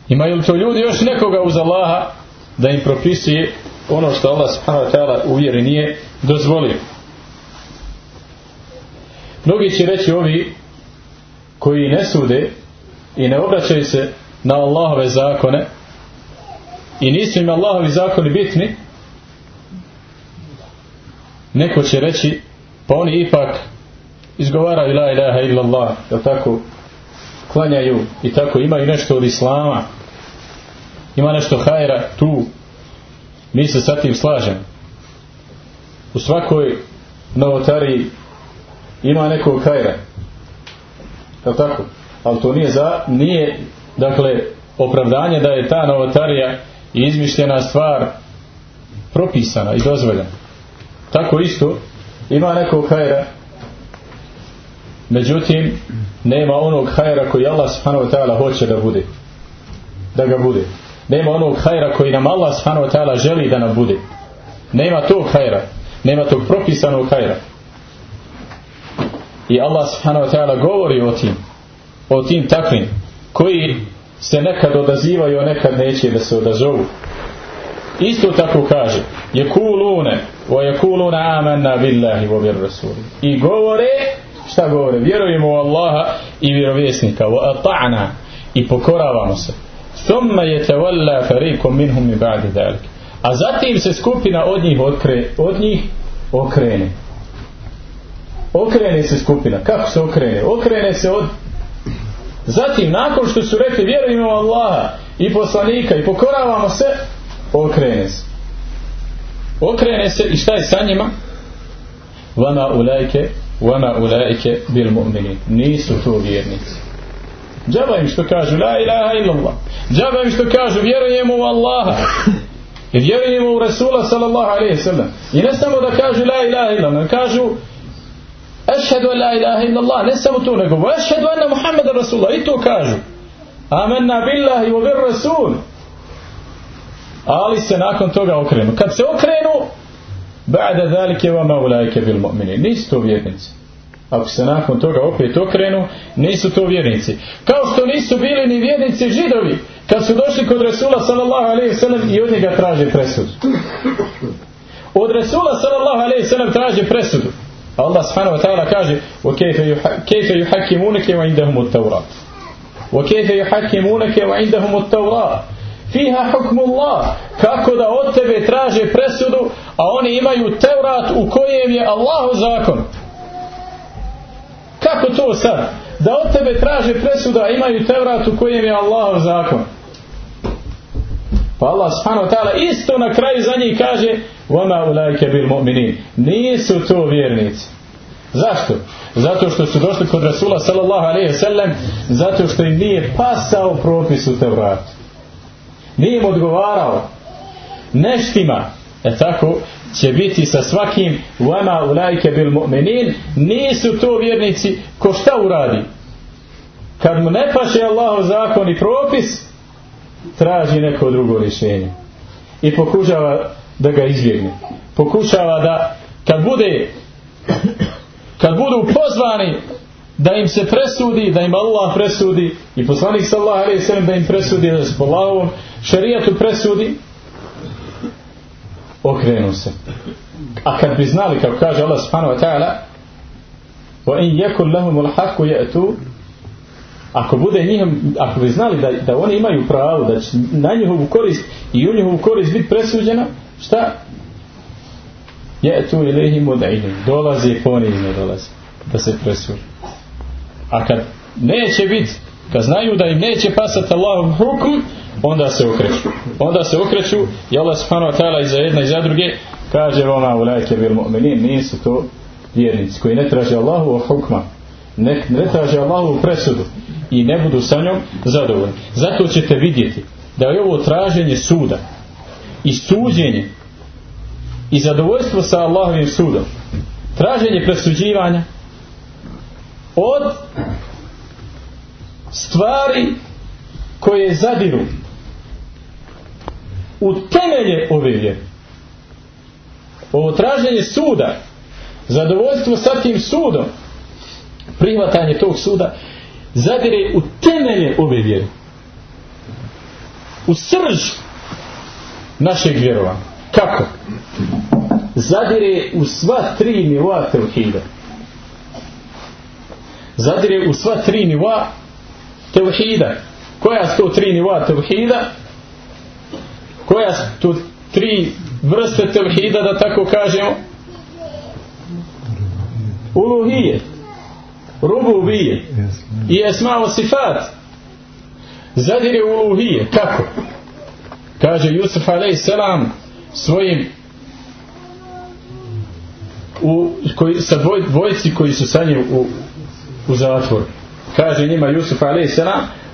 Imaju li to ljudi još nekoga uz Allaha da im propisuje ono što Allah subhanahu wa ta'ala u vjeri nije dozvolio? Mnogi će reći ovi koji ne sude i ne obraćaju se na Allahove zakone i nisu im Allahovi zakoni bitni neko će reći pa oni ipak izgovaraju la ilaha illallah jel tako klanjaju i tako imaju nešto od islama ima nešto hajra tu mi se sa tim slažemo u svakoj novotariji ima nekog hajra jel tako? Ali to nije za nije dakle opravdanje da je ta novotarija izmišljena stvar propisana i dozvoljena. Tako isto ima nekog hajra međutim nema onog hajra koji Allah subhanahu wa ta'ala hoće da bude. Da ga bude. Nema onog hajra koji nam Allah subhanahu wa ta'ala želi da nam bude. Nema tog hajra nema tog propisanog hajra i Allah subhanahu wa ta'ala govori o tim. O tim takvim koji se nekad odazivaju a nekad neće da se odazovu. Isto tako kaže je kulune o je kulune amanna billahi wa i govore šta govore? Vjerujemo u Allaha i vjerovjesnika. Wa ata'na i pokoravamo se. Thumma yatawalla fariqun minhum min ba'di dalik a zatim se skupina od njih okre, od njih okrene. Okrene se skupina. Kako se okrene? Okrene se od zatim nakon što su rekli vjerujemo u Allaha i poslanika i pokoravamo se okrene se. Okrene se i šta je sa njima? Vama ulajke ulajke bil mu'minin nisu to vjernici džaba im što kažu la ilaha illallah džaba im što kažu vjerujemo u Allaha i vjerujemo u Rasula sallallahu alaihi sallam i ne samo da kažu la ilaha illallah kažu Ešhedu an la ilaha illallah, ne samo to nego, ešhedu anna Muhammed Rasulullah, i to kažu. Amenna billahi wa bir Rasul. Ali se nakon toga okrenu. Kad se okrenu, zalike wa ma ulaike bil mu'minin. Nisu to vjernici. Ako se nakon toga opet okrenu, nisu to vjernici. Kao što nisu bili ni vjernici židovi, kad su došli kod Rasula sallallahu alaihi sallam i od njega traže presudu. Od Rasula sallallahu alaihi sallam traže presudu. Allah subhanahu wa ta'ala kaže وكيف يحكمونك وعندهم التوراة وكيف يحكمونك وعندهم التوراة fiha hukmullah kako da od tebe traže presudu a oni imaju teurat u kojem je Allahu zakon kako to sad da od tebe traže presudu a imaju teurat u kojem je Allahov zakon pa Allah subhanahu wa ta'ala isto na kraju za njih kaže وَمَا أُولَيْكَ بِالْمُؤْمِنِينَ Nisu to vjernici. Zašto? Zato što su došli kod Rasula sallallahu alaihi wa sallam zato što im nije pasao propis u Tevratu. Nije im odgovarao. Neštima, e tako, će biti sa svakim vama ulajke bil mu'minin, nisu to vjernici ko šta uradi. Kad mu ne paše Allahov zakon i propis, traži neko drugo rješenje. I pokušava da ga izbjegne. Pokušava da kad bude kad budu pozvani da im se presudi, da im Allah presudi i poslanik sallaha da im presudi da se po lavom, šerijatu presudi okrenu se. A kad bi znali kako kaže Allah subhanahu wa ta'ala wa in yakul lahum al-haqq ya'tu ako bude njihom, ako bi znali da, da oni imaju pravo da će na njihovu korist i u njihovu korist biti presuđena šta? je tu ilihi mudainim dolazi ponizno dolazi da se presuđe a kad neće biti kad znaju da im neće pasati Allahov hukm onda se okreću. Onda se okreću i Allah subhanahu wa ta'ala i jedna i za druge kaže vama ulajke bil mu'minin. Nisu to vjernici koji ne traže Allahu hukma. Ne, ne traže Allahu presudu i ne budu sa njom zadovoljni. Zato ćete vidjeti da je ovo traženje suda i suđenje i zadovoljstvo sa Allahovim sudom. Traženje presuđivanja od stvari koje zadiru u temelje ove vjere. Ovo traženje suda zadovoljstvo sa tim sudom prihvatanje tog suda zadire u temelje ove vjere. U srž našeg vjerovanja. Kako? zadire u sva tri nivoa tevhida. Zadire u sva tri nivoa tevhida. Koja su to tri nivoa tevhida? Koja su to tri vrste tevhida da tako kažemo? Uluhije. Rububije. I esmao sifat. U uluhije. Kako? Kaže Jusuf a.s. svojim u, koji, sa dvoj, dvojci koji su sa njim u, u zatvoru kaže njima Jusuf a.s.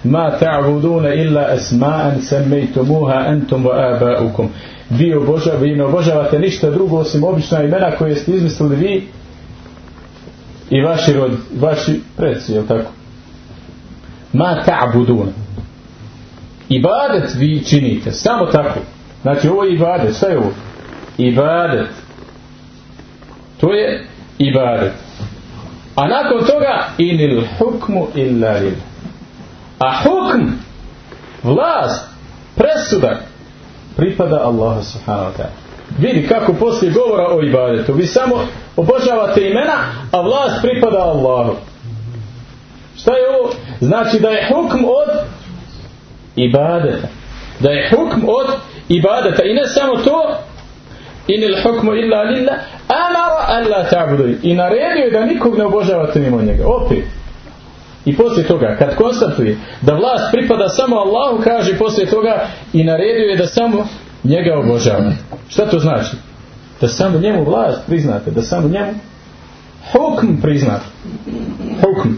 ma ta'buduna illa asma'an semmejtumuha antum wa aba'ukum vi, oboža, vi ne obožavate ništa drugo osim obična imena koje ste izmislili vi i vaši, rod, vaši preci, je tako? Ma ta'buduna ibadet vi činite, samo tako znači ovo je ibadet, šta je ovo? ibadet to je ibadet a nakon toga inil hukmu illa a hukm vlast presuda pripada Allahu subhanahu wa ta'ala. Vidi kako poslije govora o ibadetu. Vi samo obožavate imena a vlast pripada Allahu. Šta je ovo? znači da je hukm od ibadeta. Da je hukm od ibadeta. I ne samo to inil hukmu illa lillah. Amara an la ta'budu. I naredio je da nikog ne obožavate mimo njega. Opet. I poslije toga kad konstatuje da vlast pripada samo Allahu kaže poslije toga i naredio je da samo njega obožava šta to znači? Da samo njemu vlast priznate da samo njemu hukm priznate. Hukm.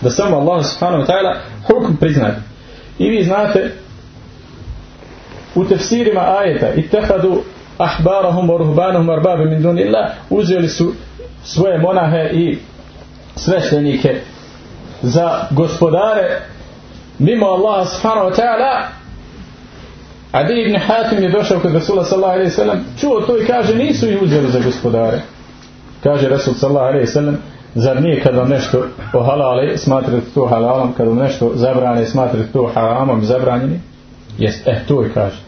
Da samo Allah subhanahu wa ta'ala hukm priznate. I vi znate u tefsirima ajeta ittehadu ahbarahum wa ruhbanahum arbabe min duni illa uzeli su svoje monahe i sveštenike za gospodare mimo Allah subhanahu wa ta'ala. Adi ibn Hatim je došao kod Rasula sallallahu alaihi sallam čuo to i kaže nisu ih uzeli za gospodare. Kaže Rasul sallallahu alaihi sallam zar nije kad vam nešto ohalali smatrate to halalom kad vam nešto zabrane smatrate to haramom zabranjeni jest, eh to je kaže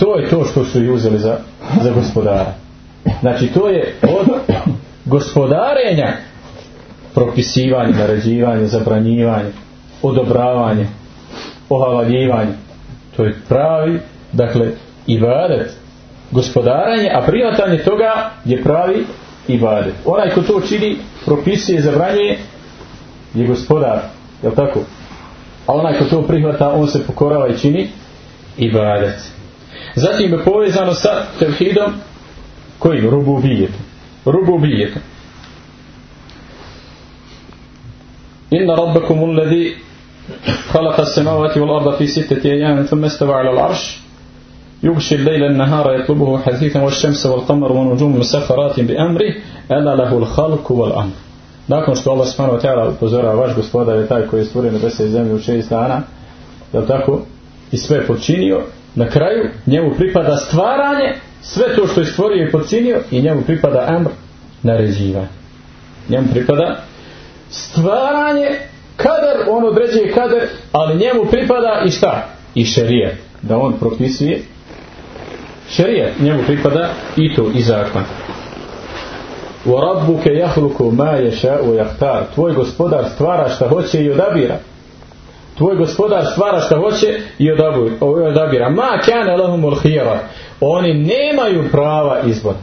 to je to što su ih uzeli za, za gospodara. Znači to je od gospodarenja propisivanje, naređivanje, zabranjivanje odobravanje ohalaljivanje to je pravi dakle ibadet. Gospodaranje a prihvatanje toga je pravi ibadet. Onaj ko to čini propisuje zabranjuje je gospodar. Jel tako? A onaj ko to prihvata on se pokorava i čini ibadet zatim je povezano sa tevhidom kojim rububijetom rububijetom inna rabbakum alladhi خلق السماوات والأرض في ستة أيام ثم استوى على العرش يغشي الليل النهار يطلبه حثيثا والشمس والقمر والنجوم مسخرات بأمره ألا له الخلق والأمر nakon što Allah subhanahu wa ta'ala upozorava vaš gospodar je taj koji je stvorio nebesa i zemlju u šest dana je tako i sve počinio na kraju njemu pripada stvaranje sve to što je stvorio i počinio i njemu pripada amr naređivanje njemu pripada stvaranje kader on određuje kader ali njemu pripada i šta i šerije da on propisuje šerije njemu pripada i to i zakon وَرَبُّكَ يَخْلُقُ مَا يَشَاءُ وَيَحْتَارُ Tvoj gospodar stvara šta hoće i odabira. Tvoj gospodar stvara šta hoće i odabira. Ma kane lahumul khiyara. Oni nemaju prava izbora.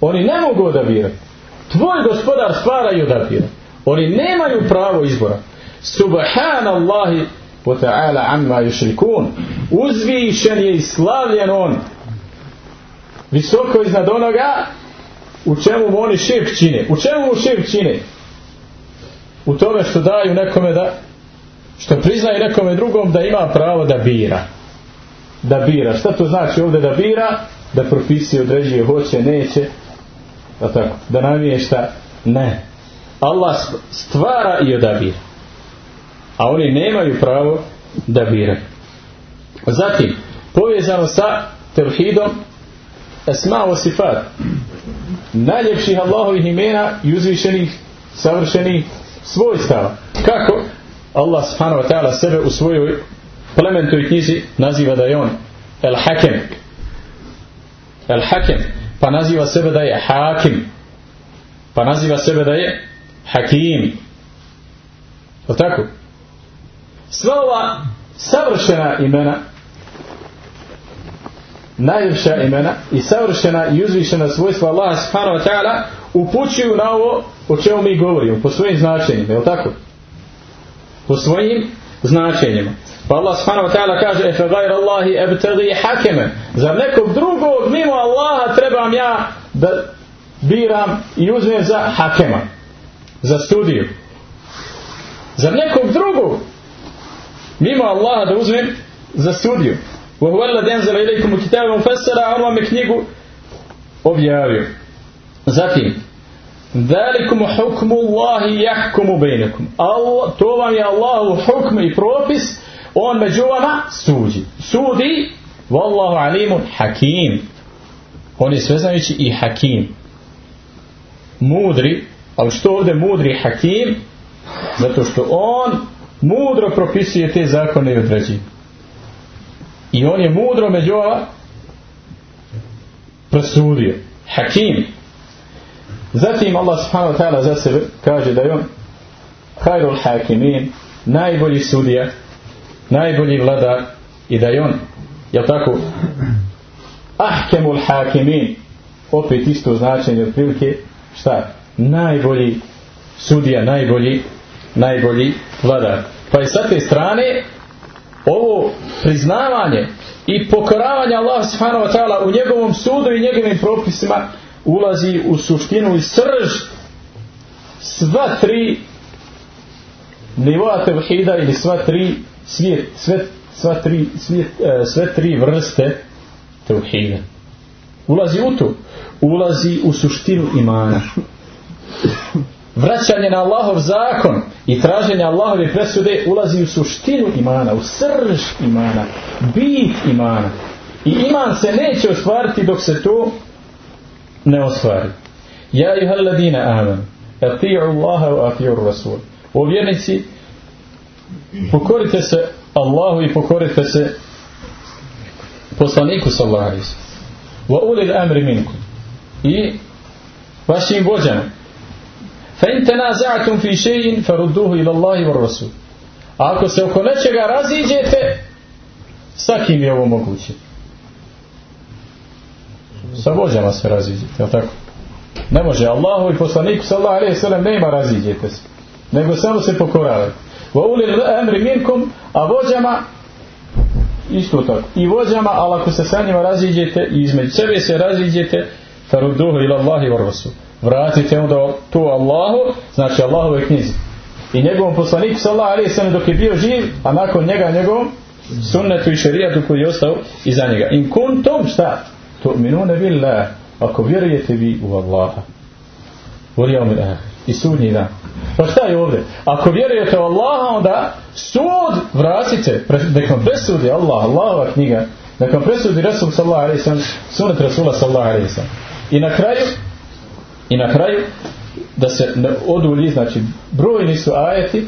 Oni ne mogu odabirati. Tvoj gospodar stvara i odabira. Oni nemaju pravo izbora. Subhanallahi wa ta'ala amma yushrikun. Uzvišen je i slavljen on. Visoko iznad onoga u čemu mu oni širk čine. U čemu mu širk čine? U tome što daju nekome da što priznaju nekome drugom da ima pravo da bira. Da bira. Šta to znači ovdje da bira? Da propisuje, određuje, hoće, neće. Da, tako, da namješta. Ne. Allah stvara i odabira. A oni nemaju pravo da bira. Zatim, povezano sa tevhidom esma o sifat najljepših Allahovih imena i uzvišenih savršenih svojstava. Kako? Allah subhanahu wa ta'ala sebe u svojoj plementoj knjizi naziva da je on El Hakem. El Hakem. Pa naziva sebe da je Hakim. Pa naziva sebe da je Hakim. O tako? Sva ova savršena imena najljepša imena i savršena i uzvišena svojstva Allaha subhanahu wa ta'ala upućuju na ovo o čemu mi govorimo po svojim značenjima, je tako? Po svojim značenjima. Pa Allah subhanahu wa ta'ala kaže efe gajr Allahi ebtagi hakeme zar nekog drugog mimo Allaha trebam ja da biram i uzmem za hakema za studiju zar nekog drugog mimo Allaha da uzmem za studiju وهو الذي أنزل إليكم الكتاب مفسرا on vam je knjigu objavio zatim Velikom hukmu Allahi jahkumu bejnekum. To vam je Allahu hukm i propis, on među vama suđi. Sudi, vallahu alimun hakim. On je sveznajući i hakim. Mudri, ali što ovdje mudri hakim? Zato što on mudro propisuje te zakone i određuje. I on je mudro među vama prosudio. Hakim. Zatim Allah subhanahu wa ta'ala za sebe kaže da je on hajrul hakimin, najbolji sudija, najbolji vladar i da je on, jel tako, ahkemul hakimin, opet isto značenje otprilike, šta? Najbolji sudija, najbolji, najbolji vladar. Pa i sa te strane ovo priznavanje i pokoravanje Allah subhanahu wa ta'ala u njegovom sudu i njegovim propisima ulazi u suštinu i srž sva tri nivoa tevhida ili sva tri svijet, sve, sva tri, svijet, e, sve tri vrste tevhida. Ulazi u to. Ulazi u suštinu imana vraćanje na Allahov zakon i traženje Allahove presude ulazi u suštinu imana, u srž imana, bit imana. I iman se neće ostvariti dok se to ne ostvari. Ja i halladina amen. Ati'u Allaha wa ati'u Rasul. O vjernici, pokorite se Allahu i pokorite se poslaniku sallahu alaihi wa ulil amri minkum i vašim vođama فَإِنْ تَنَازَعْتُمْ فِي شَيْءٍ فَرُدُّوهُ إِلَى اللَّهِ وَالرَّسُولِ Ako se oko nečega raziđete, Sa kim je ovo moguće? Sa vođama se raziđete, jel tako? Ne može. Allahu i poslaniku sallallahu alaihi sallam nema raziđete se. Nego samo se pokoravaju. Wa ulil emri minkum, a vođama isto tako. I vođama, ali ako se sa njima raziđete i između sebe se raziđete, farudduhu ila Allahi wa rasul. Vratite onda to Allahu, znači Allahove knjizi. I njegovom poslaniku sallallahu alejhi ve sellem dok je bio živ, a nakon njega njegovom sunnetu i šerijatu koji je ostao iza njega. In kuntum šta? Tu'minuna billah. Ako vjerujete vi u Allaha. U ahir. I sudnji dan. Pa šta je ovdje? Ako vjerujete u Allaha, onda sud vratite. Nek vam presudi Allah, Allahova knjiga. Nek presudi Rasul sallallahu alaihi sallam, sunet Rasula sallallahu alaihi sallam. I na kraju, i na kraju, da se ne odulji, znači brojni su ajeti,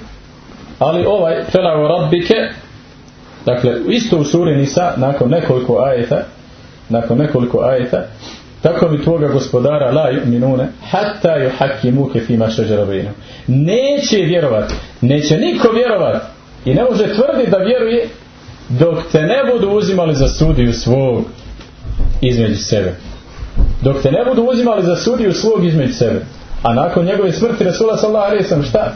ali ovaj felavu rabbike, dakle isto u suri Nisa, nakon nekoliko ajeta, nakon nekoliko ajeta, tako mi tvoga gospodara la yu'minune hatta yuhakkimuke fima shajara bainahum. Neće vjerovati, neće niko vjerovati i ne može tvrditi da vjeruje dok te ne budu uzimali za sudiju svog između sebe. Dok te ne budu uzimali za sudiju svog između sebe. A nakon njegove smrti Rasula sallallahu ve šta?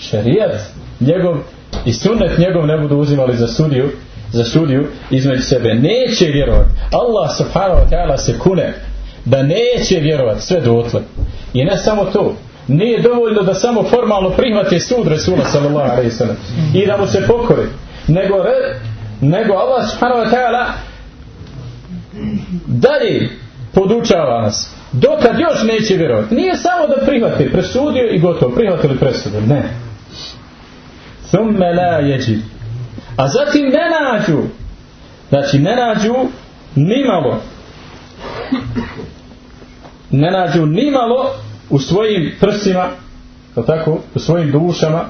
Šerijat njegov i sunnet njegov ne budu uzimali za sudiju za sudiju između sebe. Neće vjerovati. Allah subhanahu wa ta'ala se kune da neće vjerovati sve dotle. I ne samo to. Nije dovoljno da samo formalno prihvati sud Rasula sallallahu alaihi sallam i da mu se pokori. Nego, nego Allah subhanahu wa ta'ala dalje podučava nas. Dokad još neće vjerovati. Nije samo da prihvati presudio i gotovo. Prihvatili presudu. Ne. Thumme la jeđib a zatim ne nađu. Znači ne nađu nimalo. Ne nađu nimalo u svojim prsima tako, u svojim dušama.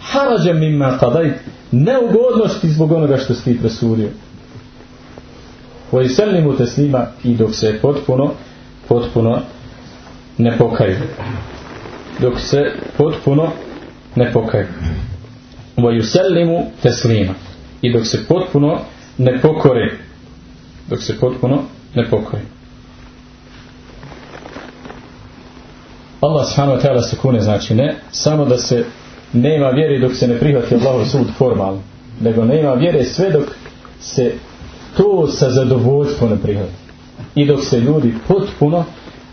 Harađem mimma qadajt. Neugodnosti zbog onoga što si ti presudio mu teslima i dok se potpuno potpuno ne pokaju. Dok se potpuno ne pokaju وَيُسَلِّمُ teslima i dok se potpuno ne pokore dok se potpuno ne pokore Allah subhanahu wa ta'ala se kune znači ne samo da se nema vjere dok se ne prihvati Allahov sud formalno nego nema vjere sve dok se to sa zadovoljstvom ne prihvati i dok se ljudi potpuno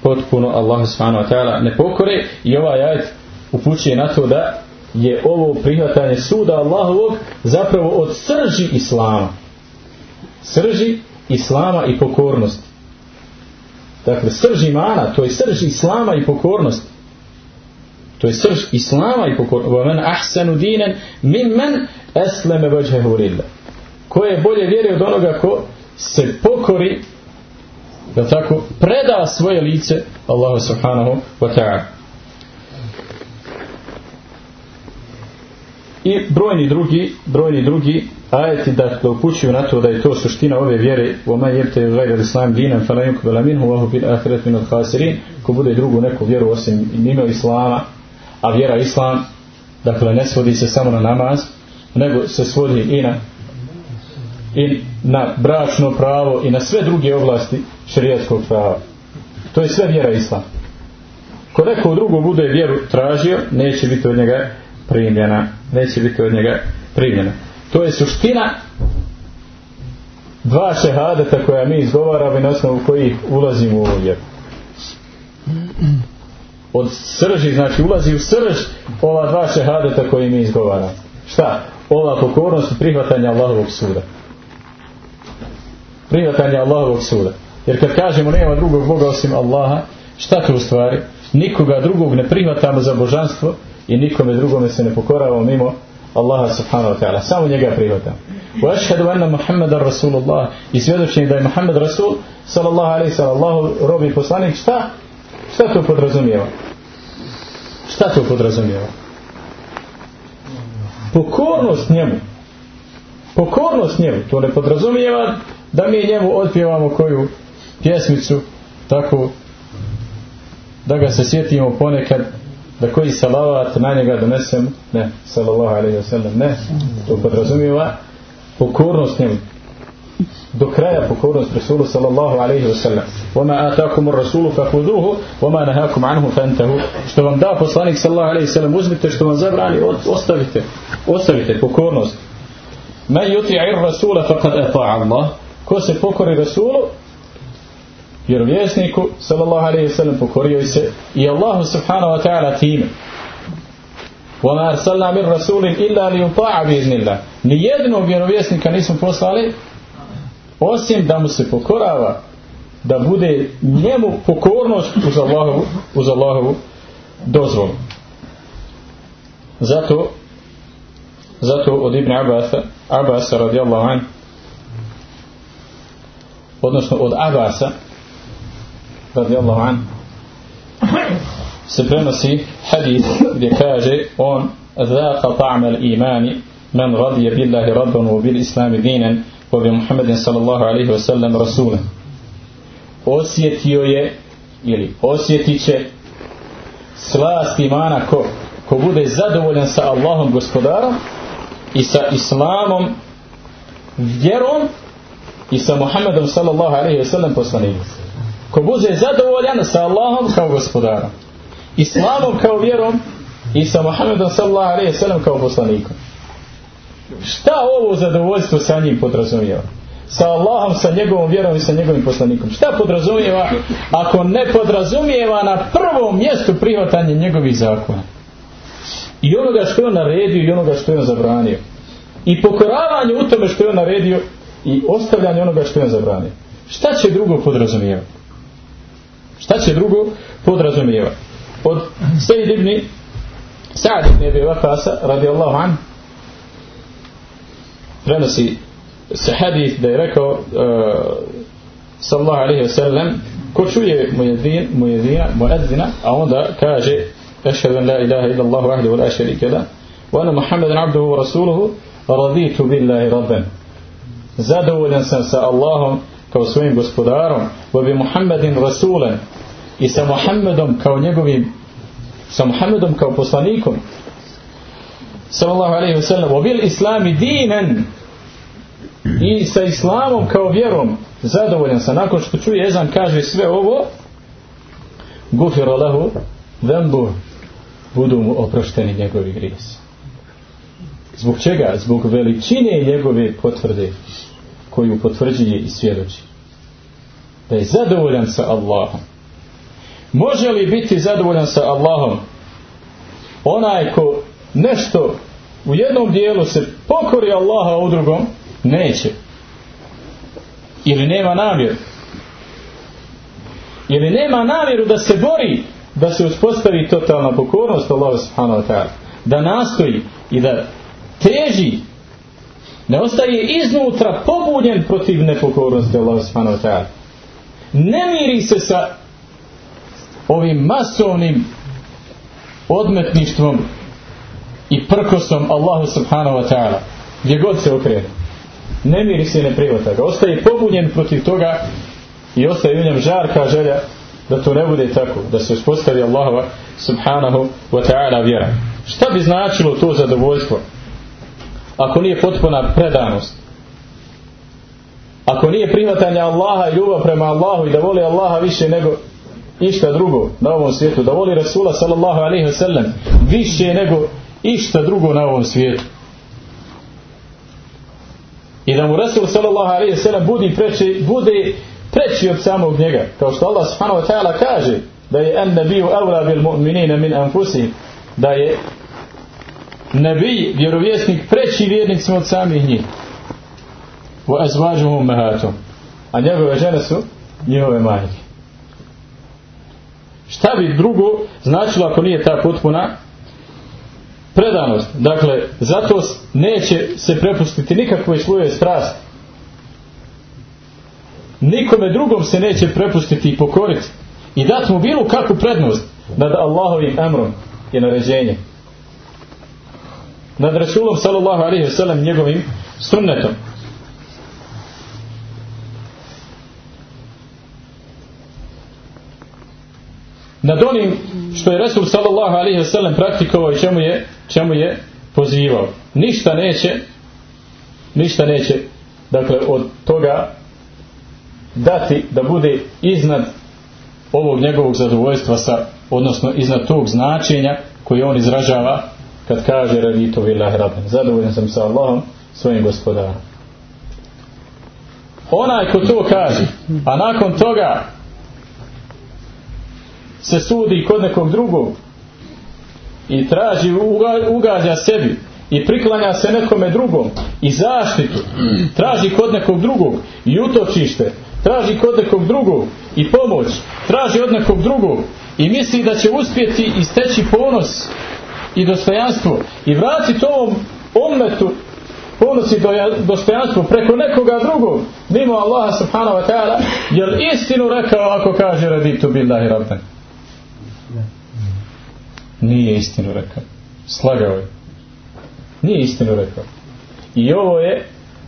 potpuno Allah subhanahu wa ta'ala ne pokore i ovaj ajet upućuje na to da je ovo prihvatanje suda Allahovog zapravo od srži Islama. Srži Islama i pokornosti. Dakle, srž imana, to je srž Islama i pokornosti. To je srž Islama i pokornosti. وَمَنْ أَحْسَنُ دِينًا مِمَّنْ أَسْلَمَ وَجْهَهُ لِلَّهِ Ko je bolje vjerio od onoga ko se pokori da tako preda svoje lice Allahu subhanahu wa ta'ala. I brojni drugi, brojni drugi ajeti da upućuju na to da je to suština ove vjere وَمَا يَبْتَ غَيْرَ الْإِسْلَامِ دِينًا فَلَا يُكْبَلَ مِنْهُ وَهُ بِالْآخِرَةِ مِنَ الْخَاسِرِينَ Ko bude drugu neku vjeru osim mimo Islama, a vjera Islam, dakle ne svodi se samo na namaz, nego se svodi i na i na bračno pravo i na sve druge oblasti šerijatskog prava. To je sve vjera Islam. Ko neko drugo bude vjeru tražio, neće biti od njega primljena. Neće biti od njega primljena. To je suština dva šehadeta koja mi izgovaramo i na osnovu kojih ulazimo u ovu. Od srži, znači ulazi u srž ova dva šehadeta koje mi izgovaramo. Šta? Ova pokornost prihvatanja Allahovog suda. Prihvatanja Allahovog suda. Jer kad kažemo nema drugog Boga osim Allaha, šta to u stvari? Nikoga drugog ne prihvatamo za božanstvo, i nikome drugome se ne pokoravamo mimo Allaha subhanahu wa ta'ala. Samo njega prihvatam. Wa ashhadu anna Muhammadan Rasulullah i svjedočim da je Muhammed Rasul sallallahu alaihi sallam Allahu robi poslanik. Šta? Šta to podrazumijeva? Šta to podrazumijeva? Pokornost njemu. Pokornost njemu. To ne podrazumijeva da mi njemu otpjevamo koju pjesmicu tako da ga se sjetimo ponekad da koji salavat na njega donesem ne, sallallahu alaihi wa sallam, ne to podrazumijeva pokornost njemu do kraja pokornost Rasulu sallallahu alaihi wa sallam وَمَا آتَاكُمُ الرَّسُولُ فَخُذُوهُ وَمَا نَهَاكُمْ عَنْهُ فَانْتَهُ što vam da poslanik sallallahu alaihi wa sallam uzmite što vam zabrani ostavite ostavite pokornost مَنْ يُطِعِ الرَّسُولَ فَقَدْ أَطَاعَ اللَّهِ ko se pokori Rasulu vjerovjesniku sallallahu alaihi wa sallam pokorio se i Allahu subhanahu wa ta'ala time وَمَا أَرْسَلْنَا مِنْ رَسُولٍ إِلَّا لِيُطَاعَ بِإِذْنِ اللَّهِ nijednog vjerovjesnika nismo poslali osim da mu se pokorava da bude njemu pokornost uz Allahovu, uz Allahovu dozvolu zato zato od Ibn Abasa Abasa radijallahu an odnosno od Abasa radijallahu an se prenosi hadith gdje kaže on ذاق طعم الإيمان من رضي بالله ربا وبالإسلام دينا وبمحمد صلى الله عليه وسلم رسولا osjetio je ili osjetit će slast imana ko, ko bude zadovoljan sa Allahom gospodarom i sa Islamom vjerom i sa Muhammedom sallallahu alaihi wa sallam poslanikom ko bude zadovoljan sa Allahom kao gospodarom Islamom kao vjerom i sa Muhammedom sallallahu alaihi sallam kao poslanikom šta ovo zadovoljstvo sa njim podrazumijeva sa Allahom, sa njegovom vjerom i sa njegovim poslanikom. Šta podrazumijeva ako ne podrazumijeva na prvom mjestu prihvatanje njegovih zakona? I onoga što je on naredio i onoga što je on zabranio. I pokoravanje u tome što je on naredio i ostavljanje onoga što je on zabranio. Šta će drugo podrazumijevati? Šta će drugo podrazumijevati? Od Sejid ibn Sa'ad ibn Ebi Vakasa radijallahu an prenosi se hadith da je rekao uh, sallallahu alaihi wa sallam ko čuje mujedin, mujedina, muedzina a onda kaže ašhadu an la ilaha illa Allahu ahli wa la šarika la wa ana Muhammadan abduhu wa rasuluhu raditu billahi rabban zadovoljan sam sa Allahom kao svojim gospodarom bi Muhammadin rasulan i sa Muhammedom kao njegovim sa Muhammedom kao poslanikom sallallahu alaihi wa sallam wa bil islami dinan i sa islamom kao vjerom zadovoljan sam. Nakon što čuje ezan kaže sve ovo gufiro lahu dhambu budu mu oprošteni njegovi grijesi. Zbog čega? zbog veličine njegove potvrde koju potvrđuje i svjedoči da je zadovoljan sa Allahom može li biti zadovoljan sa Allahom onaj ko nešto u jednom dijelu se pokori Allaha u drugom Neće. Ili nema namjeru. Ili nema namjeru da se bori da se uspostavi totalna pokornost Allah subhanahu wa ta'ala. Da nastoji i da teži ne ostaje iznutra pobudjen protiv nepokornosti Allah subhanahu wa. Ne miri se sa ovim masovnim odmetništvom i prkosom Allahu subhanahu wa ta'ala gdje god se okrene ne miri se i ne privata ga. Ostaje pobunjen protiv toga i ostaje u njem žarka želja da to ne bude tako. Da se uspostavi Allahova subhanahu wa ta'ala vjera. Šta bi značilo to zadovoljstvo? Ako nije potpuna predanost. Ako nije prihvatanje Allaha i ljubav prema Allahu i da voli Allaha više nego išta drugo na ovom svijetu. Da voli Rasula sallallahu alaihi wa sallam više nego išta drugo na ovom svijetu i da mu Resul sallallahu alaihi sallam budi preći, bude preći od samog njega kao što Allah subhanahu wa ta'ala kaže da je en nebiju avla bil mu'minina min anfusihim da je nebi vjerovjesnik preći vjernicima od samih njih wa azvađuhum mehatum a njegove žene su njihove majke šta bi drugo značilo ako nije ta potpuna predanost. Dakle, zato neće se prepustiti nikakvoj svojoj strasti. Nikome drugom se neće prepustiti i pokoriti. I dati mu bilo kakvu prednost nad Allahovim emrom i naređenjem. Nad Rasulom sallallahu alaihi wasallam njegovim sunnetom. nad onim što je Resul sallallahu alaihi wa sallam praktikovao i čemu je, čemu je pozivao. Ništa neće ništa neće dakle od toga dati da bude iznad ovog njegovog zadovoljstva sa, odnosno iznad tog značenja koji on izražava kad kaže raditu billahi rabban zadovoljan sam sa Allahom svojim gospodarom. Onaj ko to kaže a nakon toga se sudi kod nekog drugog i traži ugađa sebi i priklanja se nekome drugom i zaštitu traži kod nekog drugog i utočište traži kod nekog drugog i pomoć traži od nekog drugog i misli da će uspjeti i steći ponos i dostojanstvo. I vratiti ovom ommetu ponos i dostojanstvo preko nekoga drugog mimo Allaha subhanahu wa ta'ala jel istinu rekao ako kaže raditu billahi rabban nije istinu rekao. Slagao je. Nije istinu rekao. I ovo je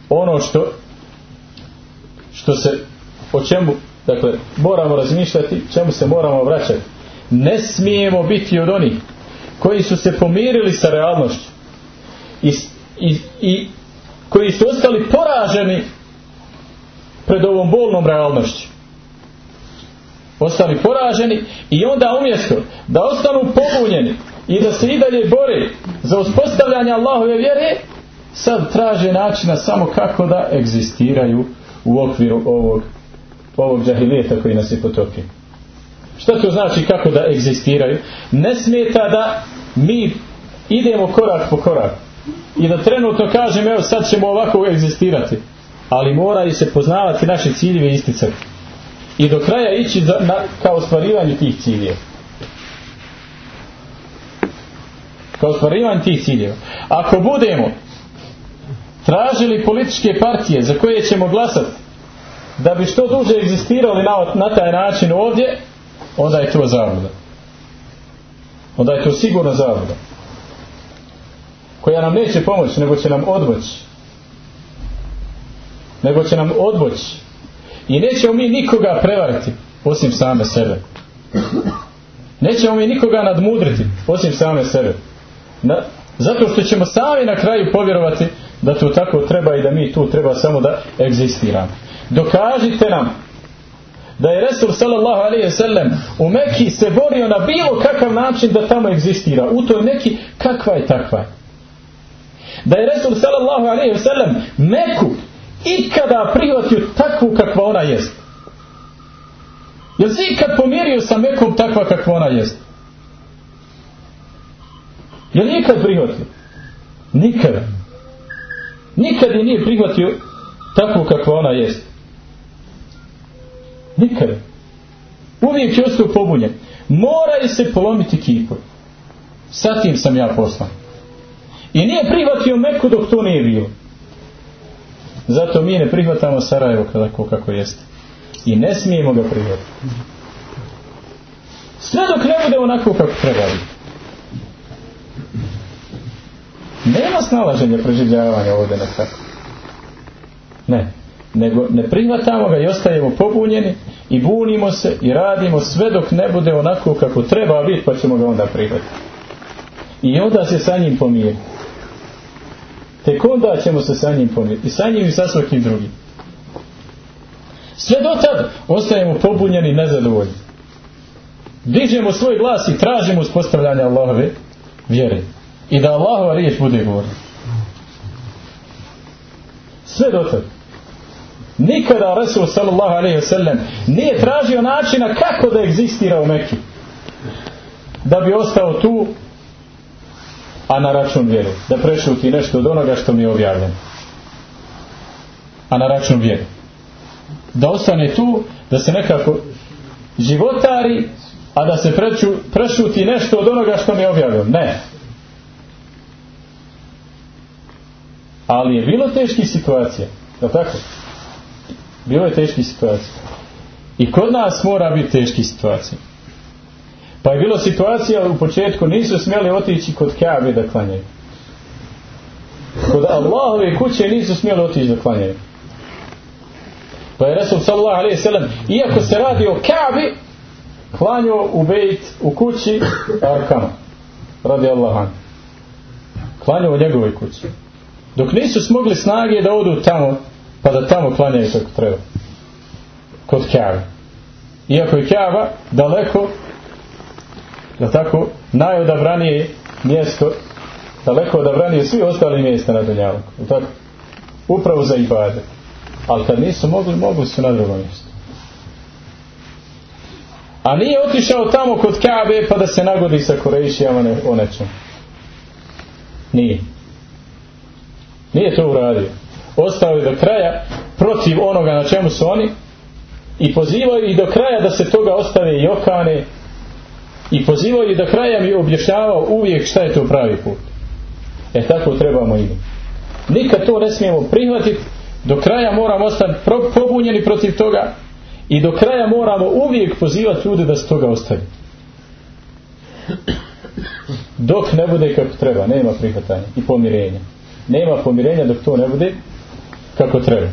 ono što što se o čemu dakle moramo razmišljati čemu se moramo vraćati. Ne smijemo biti od onih koji su se pomirili sa realnošću i, i, i koji su ostali poraženi pred ovom bolnom realnošću. Ostali poraženi i onda umjesto da ostanu pobunjeni i da se i dalje bore za uspostavljanje Allahove vjere sad traže načina samo kako da egzistiraju u okviru ovog ovog džahilijeta koji nas je potopio šta to znači kako da egzistiraju? Ne smeta da mi idemo korak po korak. I da trenutno kažem evo sad ćemo ovako egzistirati. Ali moraju se poznavati naše ciljeve i isticati. I do kraja ići za, na, ka ostvarivanju tih ciljeva. Ka ostvarivanju tih ciljeva. Ako budemo tražili političke partije za koje ćemo glasati da bi što duže egzistirali na, na taj način ovdje onda je to zabluda. Onda je to sigurno zabluda. Koja nam neće pomoći nego će nam odvoći nego će nam odvoći i nećemo mi nikoga prevariti osim same sebe. Nećemo mi nikoga nadmudriti osim same sebe. Na, zato što ćemo sami na kraju povjerovati da to tako treba i da mi tu treba samo da egzistiramo. Dokažite nam da je Resul sallallahu alaihi sallam u Mekiji se borio na bilo kakav način da tamo egzistira. U toj neki kakva je takva? Da je Resul sallallahu alaihi sallam Meku ikada prihvatio takvu kakva ona jest. Je li ikad pomirio sa Mekom takva kakva ona jest? Je li ikad prihvatio? Nikada nikad je nije prihvatio takvu kakva ona jest Nikada. Uvijek je ostao pobunjen. Moraju se polomiti kipovi. Sa tim sam ja poslan. I nije prihvatio Meku dok to nije bilo. Zato mi ne prihvatamo Sarajevo kako, kako jeste. I ne smijemo ga prihvatiti. Sve dok ne bude onako kako treba biti. Nema snalaženja preživljavanja ovdje na. Ne nego ne prihvatamo ga i ostajemo pobunjeni i bunimo se i radimo sve dok ne bude onako kako treba biti pa ćemo ga onda prihvatiti. I onda se sa njim pomiriti tek onda ćemo se sa njim pomiriti i sa njim i sa svakim drugim. Sve do tad ostajemo pobunjeni i nezadovoljni. Dižemo svoj glas i tražimo uspostavljanje Allahove vjere. I da Allahova riječ bude govorna sve do tada Nikada Resul sallallahu alaihi wasallam nije tražio načina kako da egzistira u Mekki. Da bi ostao tu a na račun vjere. Da prešuti nešto od onoga što mi je objavljeno. A na račun vjere. Da ostane tu, da se nekako životari, a da se preču, prešuti nešto od onoga što mi je objavljeno. Ne. Ali je bilo teških situacija. Je tako? Bilo je teški situacija. I kod nas mora biti teški situacija. Pa je bilo situacija u početku nisu smjeli otići kod Kaabe da klanjaju. Kod Allahove kuće nisu smjeli otići da klanjaju. Pa je Resul sallallahu alaihi sallam iako se radi o Kaabi klanjao u bejt u kući Arkama. Radi Allahan. Klanjao u njegovoj kući. Dok nisu smogli snage da odu tamo, pa da tamo klanjaju kako treba. Kod Kaaba. Iako je Kaaba daleko, da tako, najodabranije mjesto, daleko odabranije svi ostali mjesta na Dunjaluku. Tako? Upravo za ibade. Ali kad nisu mogli, mogli su na drugom mjestu. A nije otišao tamo kod Kabe pa da se nagodi sa Korejšijama o nečem. Nije. Nije to uradio. Ostao je do kraja protiv onoga na čemu su oni i pozivaju i do kraja da se toga ostave i okane i pozivaju i do kraja mi objašnjavao uvijek šta je to pravi put. E tako trebamo i Nikad to ne smijemo prihvatiti do kraja moramo ostati pobunjeni protiv toga i do kraja moramo uvijek pozivati ljude da se toga ostavi. Dok ne bude kako treba, nema prihvatanja i pomirenja. Nema pomirenja dok to ne bude kako treba.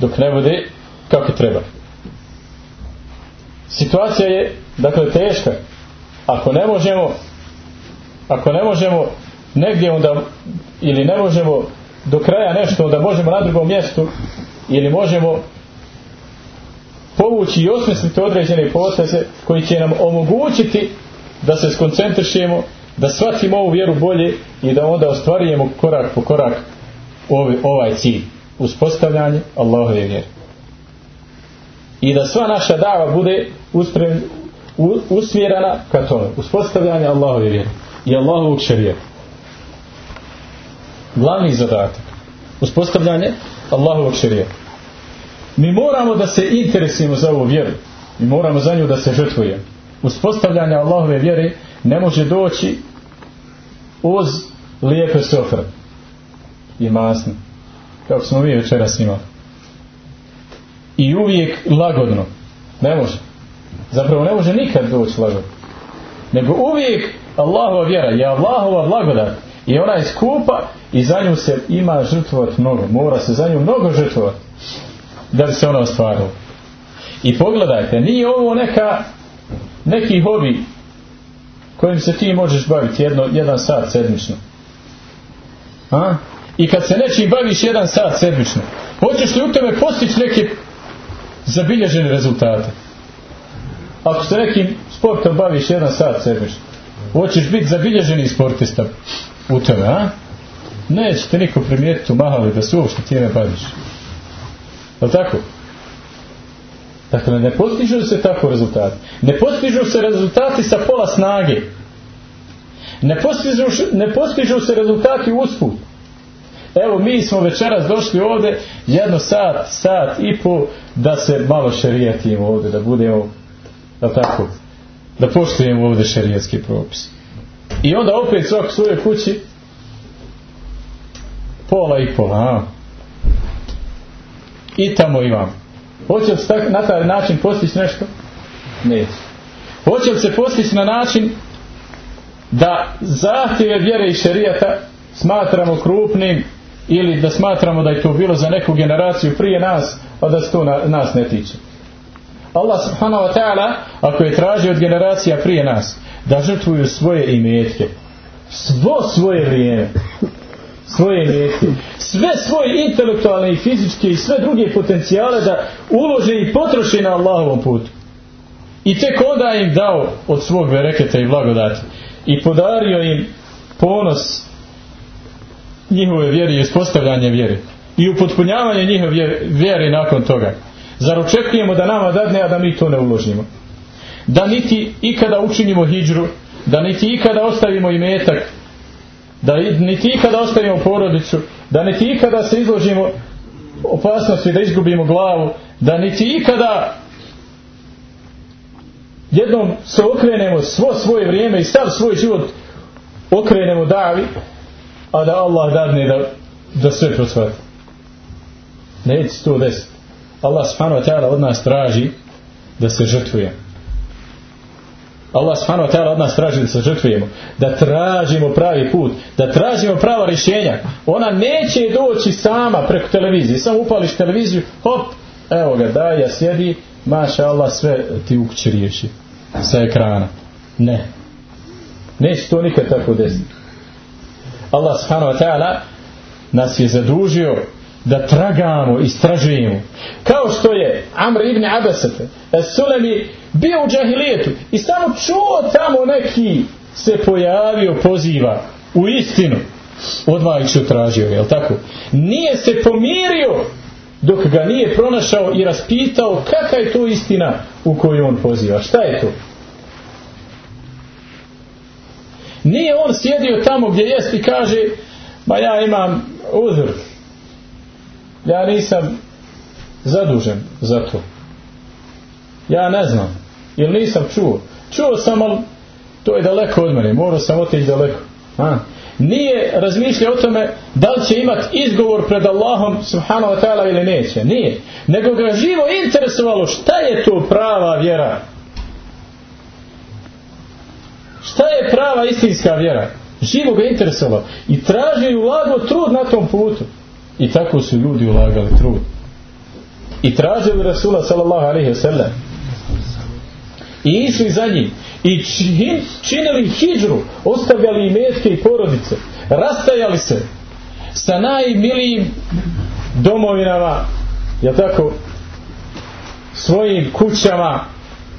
Dok ne bude kako treba. Situacija je, dakle, teška. Ako ne možemo ako ne možemo negdje onda ili ne možemo do kraja nešto onda možemo na drugom mjestu ili možemo povući i osmisliti određene poteze koji će nam omogućiti da se skoncentrišemo da shvatimo ovu vjeru bolje i da onda ostvarujemo korak po korak ovaj cilj. Uspostavljanje Allahove vjere. I da sva naša dava bude usmjerena ka tome. Uspostavljanje Allahove vjere i Allahovog šarijeta glavni zadatak. Uspostavljanje Allahovog šarijeta mi moramo da se interesujemo za ovu vjeru. Mi moramo za nju da se žrtvujemo. Uspostavljanje Allahove vjere ne može doći uz lijepe sofre i masne kako smo vi večeras imali. I uvijek lagodno. Ne može. Zapravo ne može nikad doći lagodno. Nego uvijek Allahova vjera je Allahova blagodat. I ona je skupa i za nju se ima žrtvovat mnogo. Mora se za nju mnogo žrtvovat da bi se ona ostvarila. I pogledajte nije ovo neka neki hobi kojim se ti možeš baviti jedno, jedan sat sedmično a? i kad se nečim baviš jedan sat sedmično hoćeš li u tome postići neke zabilježene rezultate ako se nekim sportom baviš jedan sat sedmično hoćeš biti zabilježeni sportista u tome, a? Neće te niko primijetiti u mahali da se uopšte ti ne baviš. Je tako? Dakle, ne postižu se tako rezultati. Ne postižu se rezultati sa pola snage. Ne postižu, ne postižu se rezultati usput. Evo, mi smo večeras došli ovdje jedno sat, sat i po da se malo šerijatimo ovdje, da budemo, da tako, da poštujemo ovdje šerijatski propis. I onda opet svak svoje kući pola i pola. A? I tamo imam. Hoće li se na taj način postići nešto? Neće. Hoće li se postići na način da zahtjeve vjere i šerijata smatramo krupnim ili da smatramo da je to bilo za neku generaciju prije nas, a da se to na, nas ne tiče. Allah subhanahu wa ta'ala ako je tražio od generacija prije nas da žrtvuju svoje imetke svo svoje vrijeme svoje imetke sve svoje intelektualne i fizičke i sve druge potencijale da ulože i potroše na Allahovom putu. I tek onda im dao od svog vereketa i blagodati. I podario im ponos njihove vjere i uspostavljanje vjere. I upotpunjavanje njihove vjere nakon toga. Zar očekujemo da nama dadne, a da mi to ne uložimo? Da niti ikada učinimo hijđru, da niti ikada ostavimo imetak, da niti ikada ostavimo porodicu, da niti ikada se izložimo opasnosti da izgubimo glavu, da niti ikada jednom se okrenemo svo svoje vrijeme i sav svoj život okrenemo davi, a da Allah dadne da, da sve prosvati. Neće to desiti. Allah subhanahu wa ta'ala od nas traži da se žrtvuje. Allah subhanahu wa od nas traži da se žrtvujemo. Da tražimo pravi put. Da tražimo prava rješenja. Ona neće doći sama preko televizije. Samo upališ televiziju, hop, evo ga, daj, ja sjedi, maša Allah sve ti u kući riješi. Sa ekrana. Ne. Neće to nikad tako desiti. Allah subhanahu wa ta'ala nas je zadužio da tragamo, istražujemo. Kao što je Amr ibn Abasate, Sulemi bio u džahilijetu i samo čuo tamo neki se pojavio, poziva u istinu. Su tražio, jel tako? Nije se pomirio dok ga nije pronašao i raspitao kakva je to istina u koju on poziva. Šta je to? Nije on sjedio tamo gdje jest i kaže ma ja imam uzr. Ja nisam zadužen za to. Ja ne znam. Ili nisam čuo. Čuo sam, ali to je daleko od mene. Morao sam otići daleko. A? Nije razmišljao o tome da li će imati izgovor pred Allahom subhanahu wa ta'ala ili neće. Nije. Nego ga živo interesovalo šta je to prava vjera. Šta je prava istinska vjera? Živo ga interesovalo. I tražio i ulagao trud na tom putu. I tako su ljudi ulagali trud. I tražili Rasula sallallahu alaihi sallam. I išli za njim. I činili hijđru. Ostavljali i metke i porodice. Rastajali se sa najmilijim domovinama. Ja tako? Svojim kućama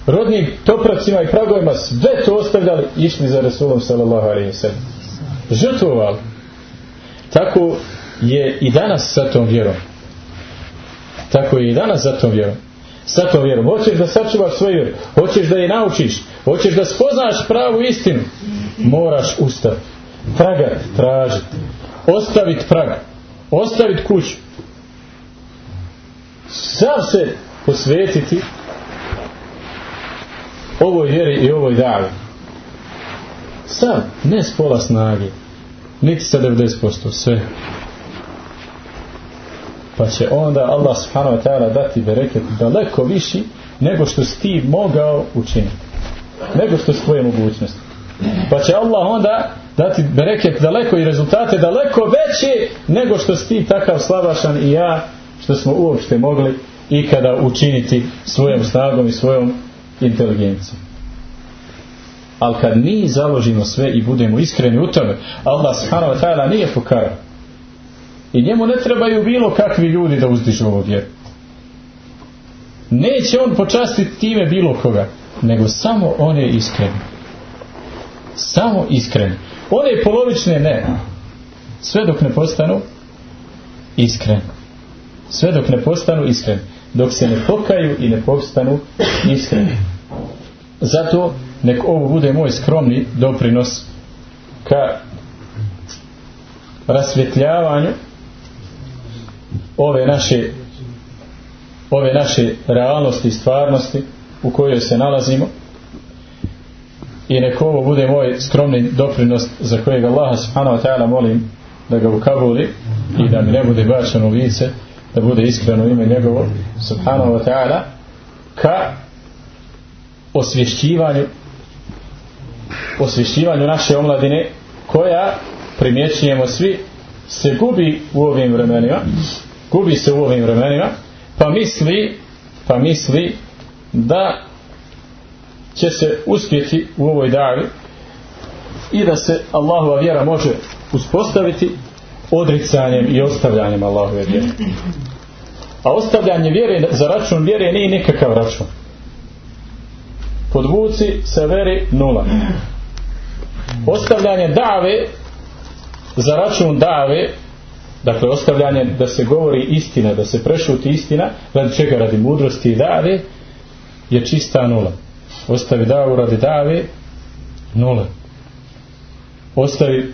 rodnim topracima i pragovima sve to ostavljali išli za Rasulom sallallahu alaihi sallam. Žrtvovali. Tako je i danas sa tom vjerom. Tako je i danas sa tom vjerom. Sa tom vjerom. Hoćeš da sačuvaš svoju vjeru. Hoćeš da je naučiš. Hoćeš da spoznaš pravu istinu. Moraš ustati. Tragat, tražiti. Ostaviti prag. Ostaviti kuću. Sav se posvetiti ovoj vjeri i ovoj davi. Sad, ne s pola snage, niti sa 90%, sve. Pa će onda Allah subhanahu wa ta'ala dati bereket daleko viši nego što si ti mogao učiniti. Nego što su tvoje mogućnosti. Pa će Allah onda dati bereket daleko i rezultate daleko veće nego što si ti takav slabašan i ja što smo uopšte mogli ikada učiniti svojom snagom i svojom inteligencijom. Ali kad mi založimo sve i budemo iskreni u tome, Allah subhanahu wa ta'ala nije pokaran. I njemu ne trebaju bilo kakvi ljudi da uzdižu ovo vjeru. Neće on počastiti time bilo koga, nego samo one iskreni. Samo iskreni. One polovične ne. Sve dok ne postanu iskreni. Sve dok ne postanu iskreni. Dok se ne pokaju i ne postanu iskreni. Zato nek ovo bude moj skromni doprinos ka rasvjetljavanju ove naše ove naše realnosti i stvarnosti u kojoj se nalazimo. I nek ovo bude moj skromni doprinos za kojeg Allaha subhanahu wa ta'ala molim da ga ukabuli i da mi ne bude bačan u lice da bude iskreno ime njegovo subhanahu wa ta'ala ka osvješćivanju osvješćivanju naše omladine koja primjećujemo svi se gubi u ovim vremenima gubi se u ovim vremenima pa misli pa misli da će se uspjeti u ovoj davi i da se Allahova vjera može uspostaviti odricanjem i ostavljanjem Allahove vjere. A ostavljanje vjere za račun vjere nije nikakav račun. Podvuci se veri nula. Ostavljanje dave za račun dave dakle ostavljanje da se govori istina da se prešuti istina radi čega? Radi mudrosti i dave je čista nula. Ostavi davu radi dave nula. Ostavi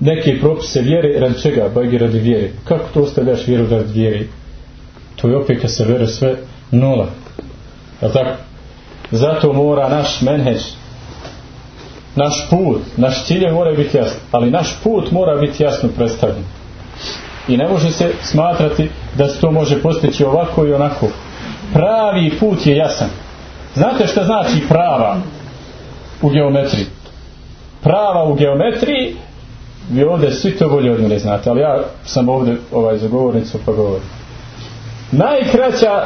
neke propise vjere radi čega? Bagi radi vjere. Kako to ostavljaš vjeru radi vjere? To je opet kad se vere sve nula. Je tako zato mora naš menheđ naš put, naš cilj mora biti jasno, ali naš put mora biti jasno predstavljen. I ne može se smatrati da se to može postići ovako i onako. Pravi put je jasan. Znate što znači prava u geometriji? Prava u geometriji vi ovdje svi to bolje od mene znate, ali ja sam ovdje ovaj za govornicu pa govorim. Najkraća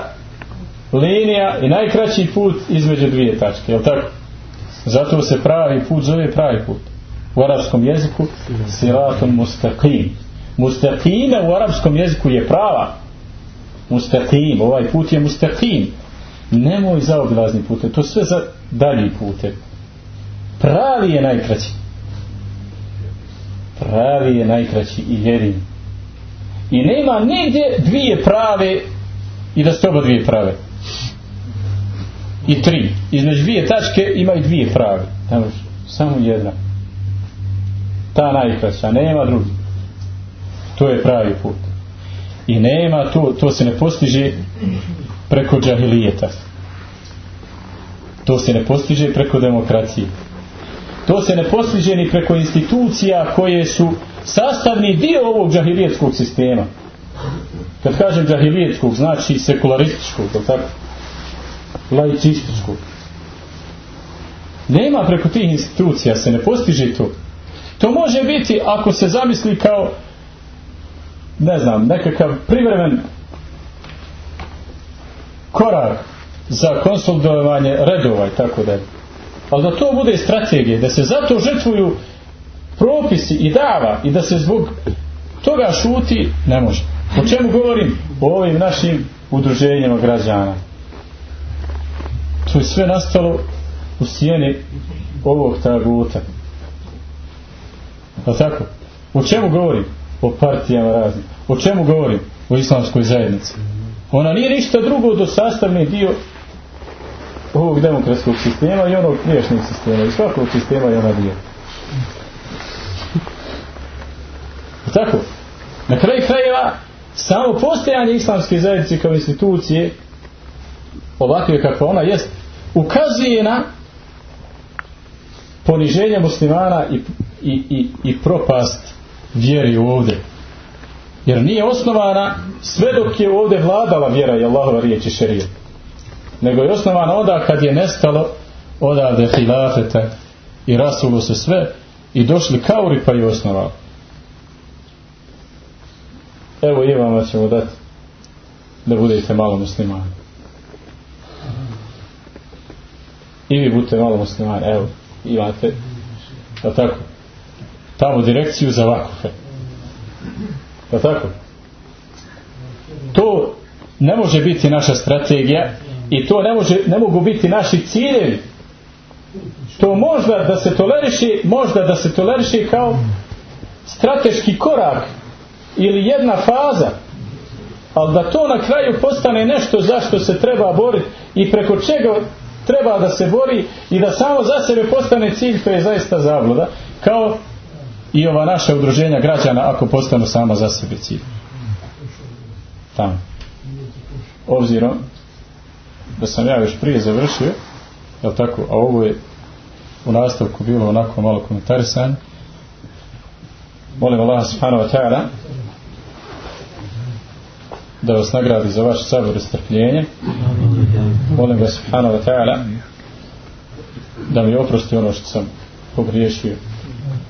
linija i najkraći put između dvije tačke, je tako? Zato se pravi put zove pravi put. u arapskom jeziku siratun mustaqim mustaqime u arapskom jeziku je prava. Mustaqim ovaj put je mustaqim. Nemoj zaobilazni pute to sve za dalji pute pravi je najkraći. Pravi je najkraći i jedini. I nema nigdje dvije prave i da ste oba dvije prave. I tri. Između dvije tačke ima i dvije prave. Samo jedna. Ta najkraća nema drugi to je pravi put. I nema to, to se ne postiže preko džahilijeta. To se ne postiže preko demokracije. To se ne postiže ni preko institucija koje su sastavni dio ovog džahilijetskog sistema. Kad kažem džahilijetskog znači sekularističkog tako? laicističkog. Nema preko tih institucija se ne postiže to. To može biti ako se zamisli kao ne znam nekakav privremen korak za konsolidovanje redova i tako dalje. Ali da to bude strategije da se zato žrtvuju propisi i dava i da se zbog toga šuti ne može. O čemu govorim? O ovim našim udruženjima građana. To je sve nastalo u sjeni ovog taguta pa tako? O čemu govorim o partijama raznim. O čemu govorim? O islamskoj zajednici. Ona nije ništa drugo do sastavni dio ovog demokratskog sistema i onog priješnjeg sistema. I svakog sistema je ona dio. Tako? Na kraju krajeva samo postojanje islamske zajednice kao institucije ovakve kakva ona jest ukazuje na poniženje muslimana i, i, i, i propast vjeri ovdje. Jer nije osnovana sve dok je ovdje vladala vjera i Allahova riječ i šerija nego je osnovana onda kad je nestalo odavde hilafete i rasulo se sve i došli kauri pa je osnovao evo i vama ćemo dati da budete malo muslimani. I vi budete malo muslimani evo imate da tako tamo direkciju za vakufe da tako? To ne može biti naša strategija i to ne, može, ne mogu biti naši ciljevi. To možda da se toleriši možda da se toleriši kao strateški korak ili jedna faza ali da to na kraju postane nešto zašto se treba boriti i preko čega treba da se bori i da samo za sebe postane cilj to je zaista zabluda kao i ova naša udruženja građana ako postanu sama za sebe cilj. Tamo. Obzirom da sam ja još prije završio je tako, a ovo je u nastavku bilo onako malo komentarisanje. Molim Allah subhanahu ta'ala da vas nagradi za vaš sabor i strpljenje. Molim ga subhanahu ta'ala da mi oprosti ono što sam pogriješio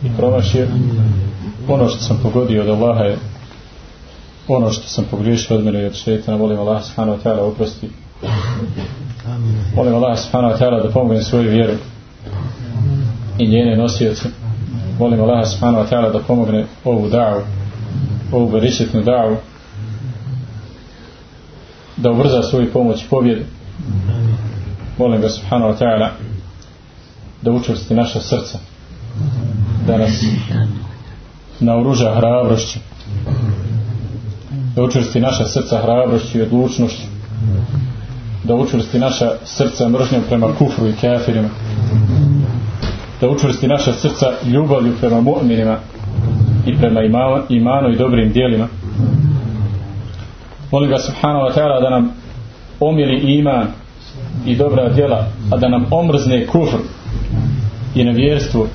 i promašio ono što sam pogodio od Allaha je ono što sam pogriješio od mene i od šetana molim Allah subhanahu wa ta'ala oprosti. Molim Allah subhanahu wa ta'ala da pomogne svoju vjeru i njene nosioce. Molim Allah subhanahu wa ta'ala da pomogne ovu davu ovu beričetnu davu da ubrza svoju pomoć i pobjedu. Molim ga subhanahu wa ta'ala da učvrsti naša srca da nas naoruža hrabrošću. Da učvrsti naša srca hrabrošću i odlučnošću. Da učvrsti naša srca mržnjom prema kufru i kafirima. Da učvrsti naša srca ljubavlju prema mu'minima i prema imanu i dobrim dijelima. Molim ga subhanahu wa ta'ala da nam omili iman i dobra djela a da nam omrzne kufr i nevjerstvo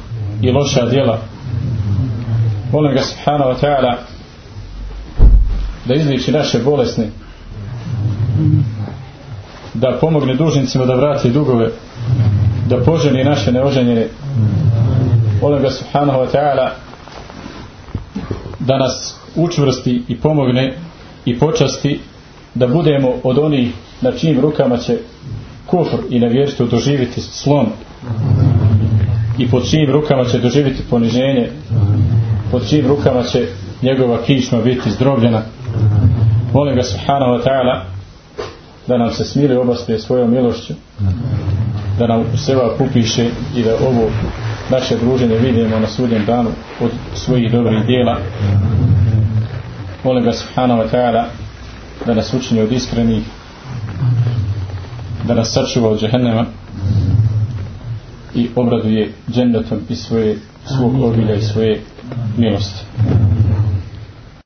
i loša djela. Molim ga subhanahu wa ta'ala da izliči naše bolesne da pomogne dužnicima da vrati dugove da poženi naše neoženjene. Molim ga subhanahu wa ta'ala da nas učvrsti i pomogne i počasti da budemo od onih na čijim rukama će kufr i nevjerstvo doživjeti slom i pod čijim rukama će doživjeti poniženje pod čijim rukama će njegova kišma biti zdrobljena molim ga subhanahu wa ta'ala da nam se smili obaspije svojom milošću da nam seba pupiše i da ovo naše druženje vidimo na sudnjem danu od svojih dobrih dijela. Molim ga subhanahu wa ta'ala da nas učini od iskrenih da nas sačuva od džehennema i obraduje džennetom i svoje svog obilja i svoje milosti